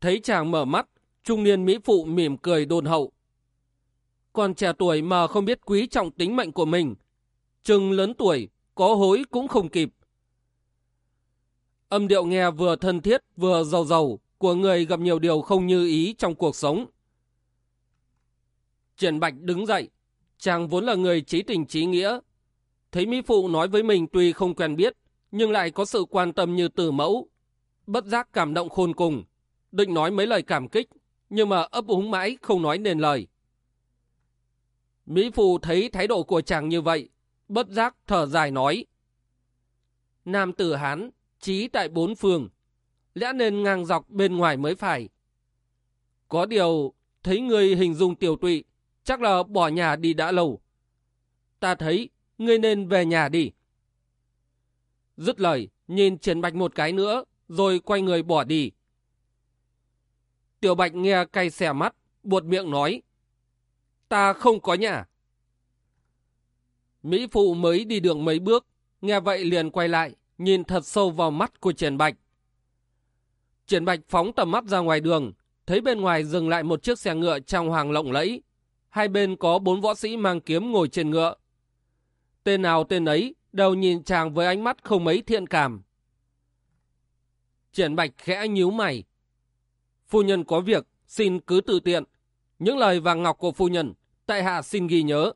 Thấy chàng mở mắt, trung niên mỹ phụ mỉm cười đồn hậu, còn trẻ tuổi mà không biết quý trọng tính mệnh của mình. Chừng lớn tuổi, có hối cũng không kịp. Âm điệu nghe vừa thân thiết vừa giàu giàu của người gặp nhiều điều không như ý trong cuộc sống. Triển Bạch đứng dậy, chàng vốn là người trí tình trí nghĩa. Thấy Mỹ Phụ nói với mình tuy không quen biết, nhưng lại có sự quan tâm như từ mẫu. Bất giác cảm động khôn cùng, định nói mấy lời cảm kích, nhưng mà ấp úng mãi không nói nên lời. Mỹ Phụ thấy thái độ của chàng như vậy, bất giác thở dài nói. Nam tử Hán, trí tại bốn phương, lẽ nên ngang dọc bên ngoài mới phải. Có điều, thấy người hình dung tiểu tụy, chắc là bỏ nhà đi đã lâu. Ta thấy, ngươi nên về nhà đi. Dứt lời, nhìn Triển Bạch một cái nữa, rồi quay người bỏ đi. Tiểu Bạch nghe cay xẻ mắt, buột miệng nói. Ta không có nhà. Mỹ Phụ mới đi đường mấy bước, nghe vậy liền quay lại, nhìn thật sâu vào mắt của Triển Bạch. Triển Bạch phóng tầm mắt ra ngoài đường, thấy bên ngoài dừng lại một chiếc xe ngựa trong hoàng lộng lẫy. Hai bên có bốn võ sĩ mang kiếm ngồi trên ngựa. Tên nào tên ấy đều nhìn chàng với ánh mắt không mấy thiện cảm. Triển Bạch khẽ nhíu mày. Phu nhân có việc, xin cứ tự tiện. Những lời vàng ngọc của phu nhân, tại hạ xin ghi nhớ.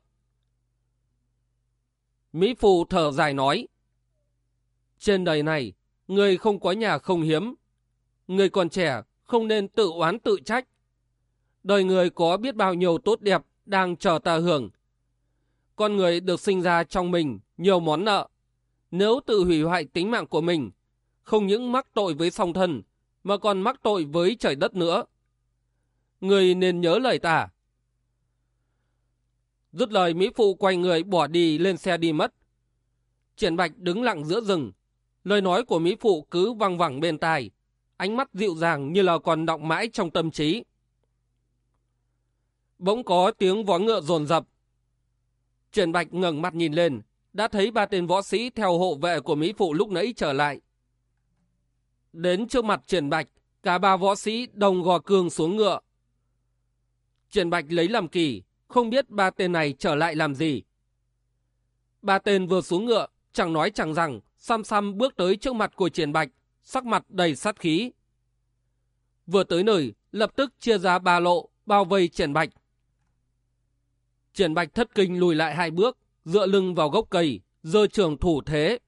Mỹ Phụ thở dài nói. Trên đời này, người không có nhà không hiếm. Người còn trẻ, không nên tự oán tự trách. Đời người có biết bao nhiêu tốt đẹp đang chờ ta hưởng. Con người được sinh ra trong mình nhiều món nợ. Nếu tự hủy hoại tính mạng của mình, không những mắc tội với song thân, mà còn mắc tội với trời đất nữa. Người nên nhớ lời ta. Dứt lời Mỹ Phụ quay người bỏ đi lên xe đi mất. Triển Bạch đứng lặng giữa rừng. Lời nói của Mỹ Phụ cứ văng vẳng bên tai. Ánh mắt dịu dàng như là còn động mãi trong tâm trí. Bỗng có tiếng vó ngựa rồn rập. Triển Bạch ngẩng mặt nhìn lên. Đã thấy ba tên võ sĩ theo hộ vệ của Mỹ Phụ lúc nãy trở lại. Đến trước mặt Triển Bạch, cả ba võ sĩ đồng gò cương xuống ngựa. Triển Bạch lấy làm kỳ, không biết ba tên này trở lại làm gì. Ba tên vừa xuống ngựa, chẳng nói chẳng rằng, xăm xăm bước tới trước mặt của triển bạch, sắc mặt đầy sát khí. Vừa tới nơi, lập tức chia ra ba lộ, bao vây triển bạch. Triển bạch thất kinh lùi lại hai bước, dựa lưng vào gốc cây, giơ trường thủ thế.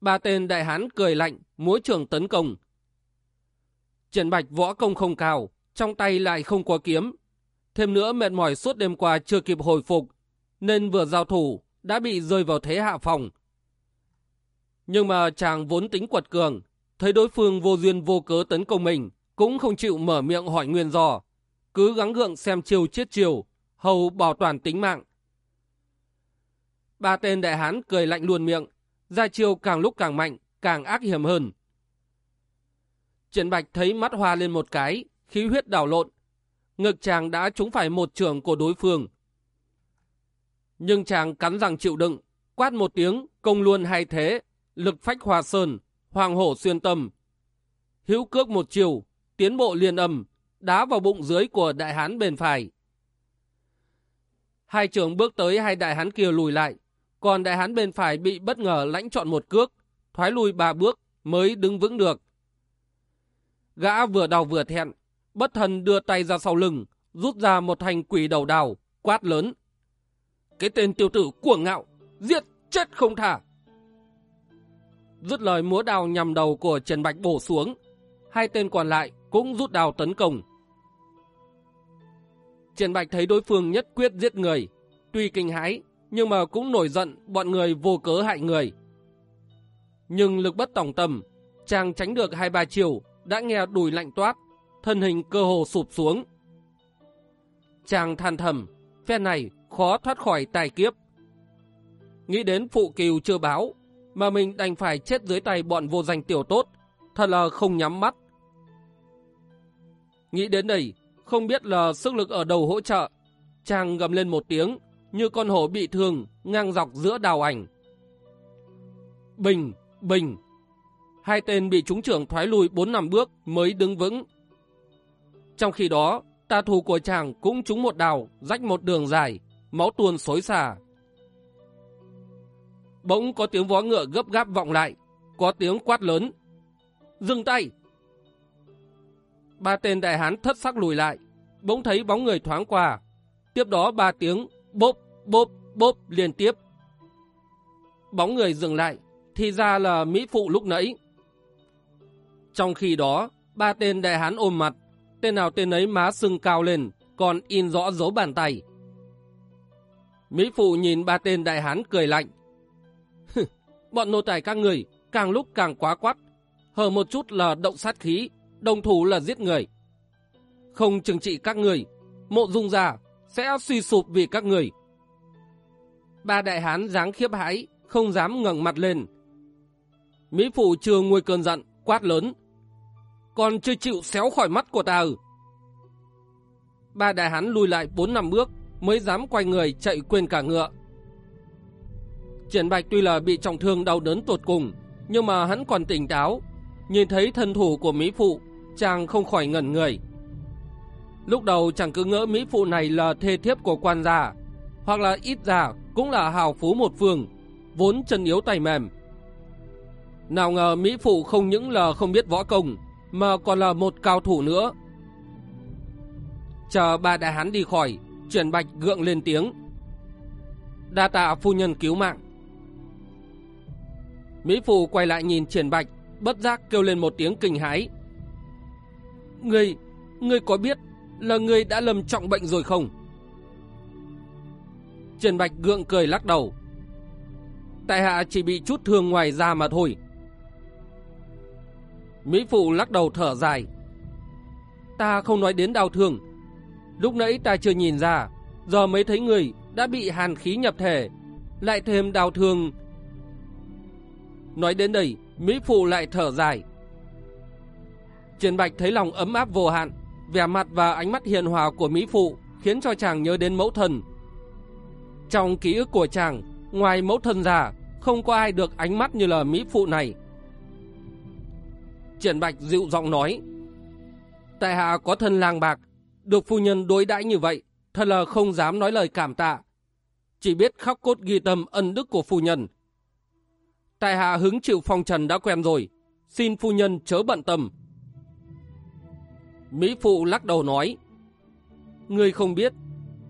Ba tên đại hán cười lạnh, múa trường tấn công. Triển Bạch võ công không cao, trong tay lại không có kiếm. Thêm nữa mệt mỏi suốt đêm qua chưa kịp hồi phục, nên vừa giao thủ đã bị rơi vào thế hạ phòng. Nhưng mà chàng vốn tính quật cường, thấy đối phương vô duyên vô cớ tấn công mình, cũng không chịu mở miệng hỏi nguyên do, cứ gắng gượng xem chiều chết chiều, hầu bảo toàn tính mạng. Ba tên đại hán cười lạnh luôn miệng, ra chiêu càng lúc càng mạnh, càng ác hiểm hơn. Triển Bạch thấy mắt hoa lên một cái, khí huyết đảo lộn. Ngực chàng đã trúng phải một trường của đối phương. Nhưng chàng cắn răng chịu đựng, quát một tiếng, công luôn hay thế, lực phách hòa sơn, hoàng hổ xuyên tâm. Hữu cước một chiều, tiến bộ liên âm, đá vào bụng dưới của đại hán bên phải. Hai trưởng bước tới hai đại hán kia lùi lại, còn đại hán bên phải bị bất ngờ lãnh chọn một cước, thoái lùi ba bước mới đứng vững được. Gã vừa đau vừa thẹn, bất thần đưa tay ra sau lưng, rút ra một thành quỷ đầu đào, quát lớn. Cái tên tiêu tử cuồng ngạo, giết chết không thả. Rút lời múa đào nhằm đầu của Trần Bạch bổ xuống, hai tên còn lại cũng rút đào tấn công. Trần Bạch thấy đối phương nhất quyết giết người, tuy kinh hãi nhưng mà cũng nổi giận bọn người vô cớ hại người. Nhưng lực bất tòng tâm, chàng tránh được hai ba chiều, đã nghe đùi lạnh toát, thân hình cơ hồ sụp xuống. Chàng than thầm, phe này khó thoát khỏi tài kiếp. Nghĩ đến phụ kiều chưa báo, mà mình đành phải chết dưới tay bọn vô danh tiểu tốt, thật là không nhắm mắt. Nghĩ đến đây, không biết là sức lực ở đầu hỗ trợ, chàng gầm lên một tiếng, như con hổ bị thương, ngang dọc giữa đào ảnh. Bình, bình, hai tên bị trúng trưởng thoái lùi 4 năm bước mới đứng vững. Trong khi đó, tà thù của chàng cũng trúng một đào, rách một đường dài, máu tuôn xối xả. Bỗng có tiếng vó ngựa gấp gáp vọng lại, có tiếng quát lớn. Dừng tay! Ba tên đại hán thất sắc lùi lại, bỗng thấy bóng người thoáng qua. Tiếp đó ba tiếng bốp, bốp, bốp liên tiếp. Bóng người dừng lại, thì ra là Mỹ Phụ lúc nãy. Trong khi đó, ba tên đại hán ôm mặt, tên nào tên ấy má sưng cao lên, còn in rõ dấu bàn tay. Mỹ Phụ nhìn ba tên đại hán cười lạnh. Bọn nô tài các người càng lúc càng quá quắt, hở một chút là động sát khí, đồng thủ là giết người. Không trừng trị các người, mộ dung già sẽ suy sụp vì các người. Ba đại hán dáng khiếp hãi, không dám ngẩng mặt lên. Mỹ Phụ chưa nguôi cơn giận, quát lớn. Còn chưa chịu xéo khỏi mắt của ta ừ. Ba đại hán lùi lại bốn năm bước, mới dám quay người chạy quên cả ngựa. Triển Bạch tuy là bị trọng thương đau đớn tột cùng, nhưng mà hắn còn tỉnh táo. Nhìn thấy thân thủ của Mỹ Phụ, chàng không khỏi ngẩn người. Lúc đầu chàng cứ ngỡ Mỹ Phụ này là thê thiếp của quan gia, hoặc là ít già cũng là hào phú một phương, vốn chân yếu tay mềm. Nào ngờ Mỹ Phụ không những là không biết võ công, mà còn là một cao thủ nữa. Chờ ba đại hán đi khỏi, Triển Bạch gượng lên tiếng. Đa tạ phu nhân cứu mạng. Mỹ Phụ quay lại nhìn Triển Bạch, bất giác kêu lên một tiếng kinh hãi. Ngươi, ngươi có biết là ngươi đã lầm trọng bệnh rồi không? Triển Bạch gượng cười lắc đầu. Tại hạ chỉ bị chút thương ngoài da mà thôi. Mỹ Phụ lắc đầu thở dài. Ta không nói đến đau thương. Lúc nãy ta chưa nhìn ra, giờ mới thấy người đã bị hàn khí nhập thể, lại thêm đau thương. Nói đến đây, Mỹ Phụ lại thở dài. Triển Bạch thấy lòng ấm áp vô hạn, vẻ mặt và ánh mắt hiền hòa của Mỹ Phụ khiến cho chàng nhớ đến mẫu thần. Trong ký ức của chàng, ngoài mẫu thân già, không có ai được ánh mắt như là Mỹ Phụ này. Triển Bạch dịu giọng nói, Tại hạ có thân lang bạc, được phu nhân đối đãi như vậy, thật là không dám nói lời cảm tạ. Chỉ biết khóc cốt ghi tâm ân đức của phu nhân. Tại hạ hứng chịu phong trần đã quen rồi, xin phu nhân chớ bận tâm. Mỹ Phụ lắc đầu nói, Ngươi không biết,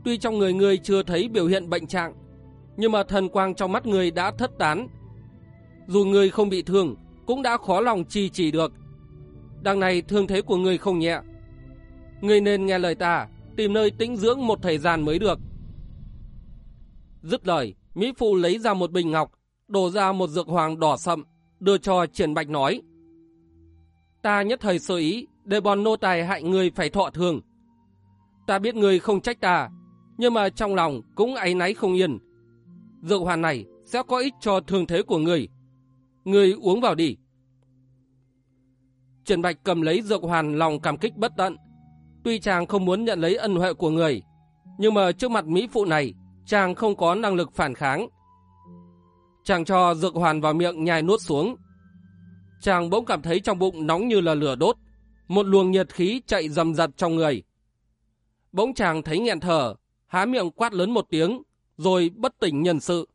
tuy trong người ngươi chưa thấy biểu hiện bệnh trạng, nhưng mà thần quang trong mắt người đã thất tán. Dù người không bị thương, cũng đã khó lòng trì chỉ được. Đằng này thương thế của người không nhẹ. Người nên nghe lời ta, tìm nơi tĩnh dưỡng một thời gian mới được. Dứt lời, Mỹ Phụ lấy ra một bình ngọc, đổ ra một dược hoàng đỏ sậm, đưa cho Triển Bạch nói. Ta nhất thời sơ ý, để bọn nô tài hại người phải thọ thương. Ta biết người không trách ta, nhưng mà trong lòng cũng áy náy không yên. Dược hoàn này sẽ có ích cho thương thế của người. Người uống vào đi. Trần Bạch cầm lấy dược hoàn lòng cảm kích bất tận. Tuy chàng không muốn nhận lấy ân huệ của người, nhưng mà trước mặt Mỹ phụ này, chàng không có năng lực phản kháng. Chàng cho dược hoàn vào miệng nhai nuốt xuống. Chàng bỗng cảm thấy trong bụng nóng như là lửa đốt, một luồng nhiệt khí chạy dầm dặt trong người. Bỗng chàng thấy nghẹn thở, há miệng quát lớn một tiếng, rồi bất tỉnh nhân sự.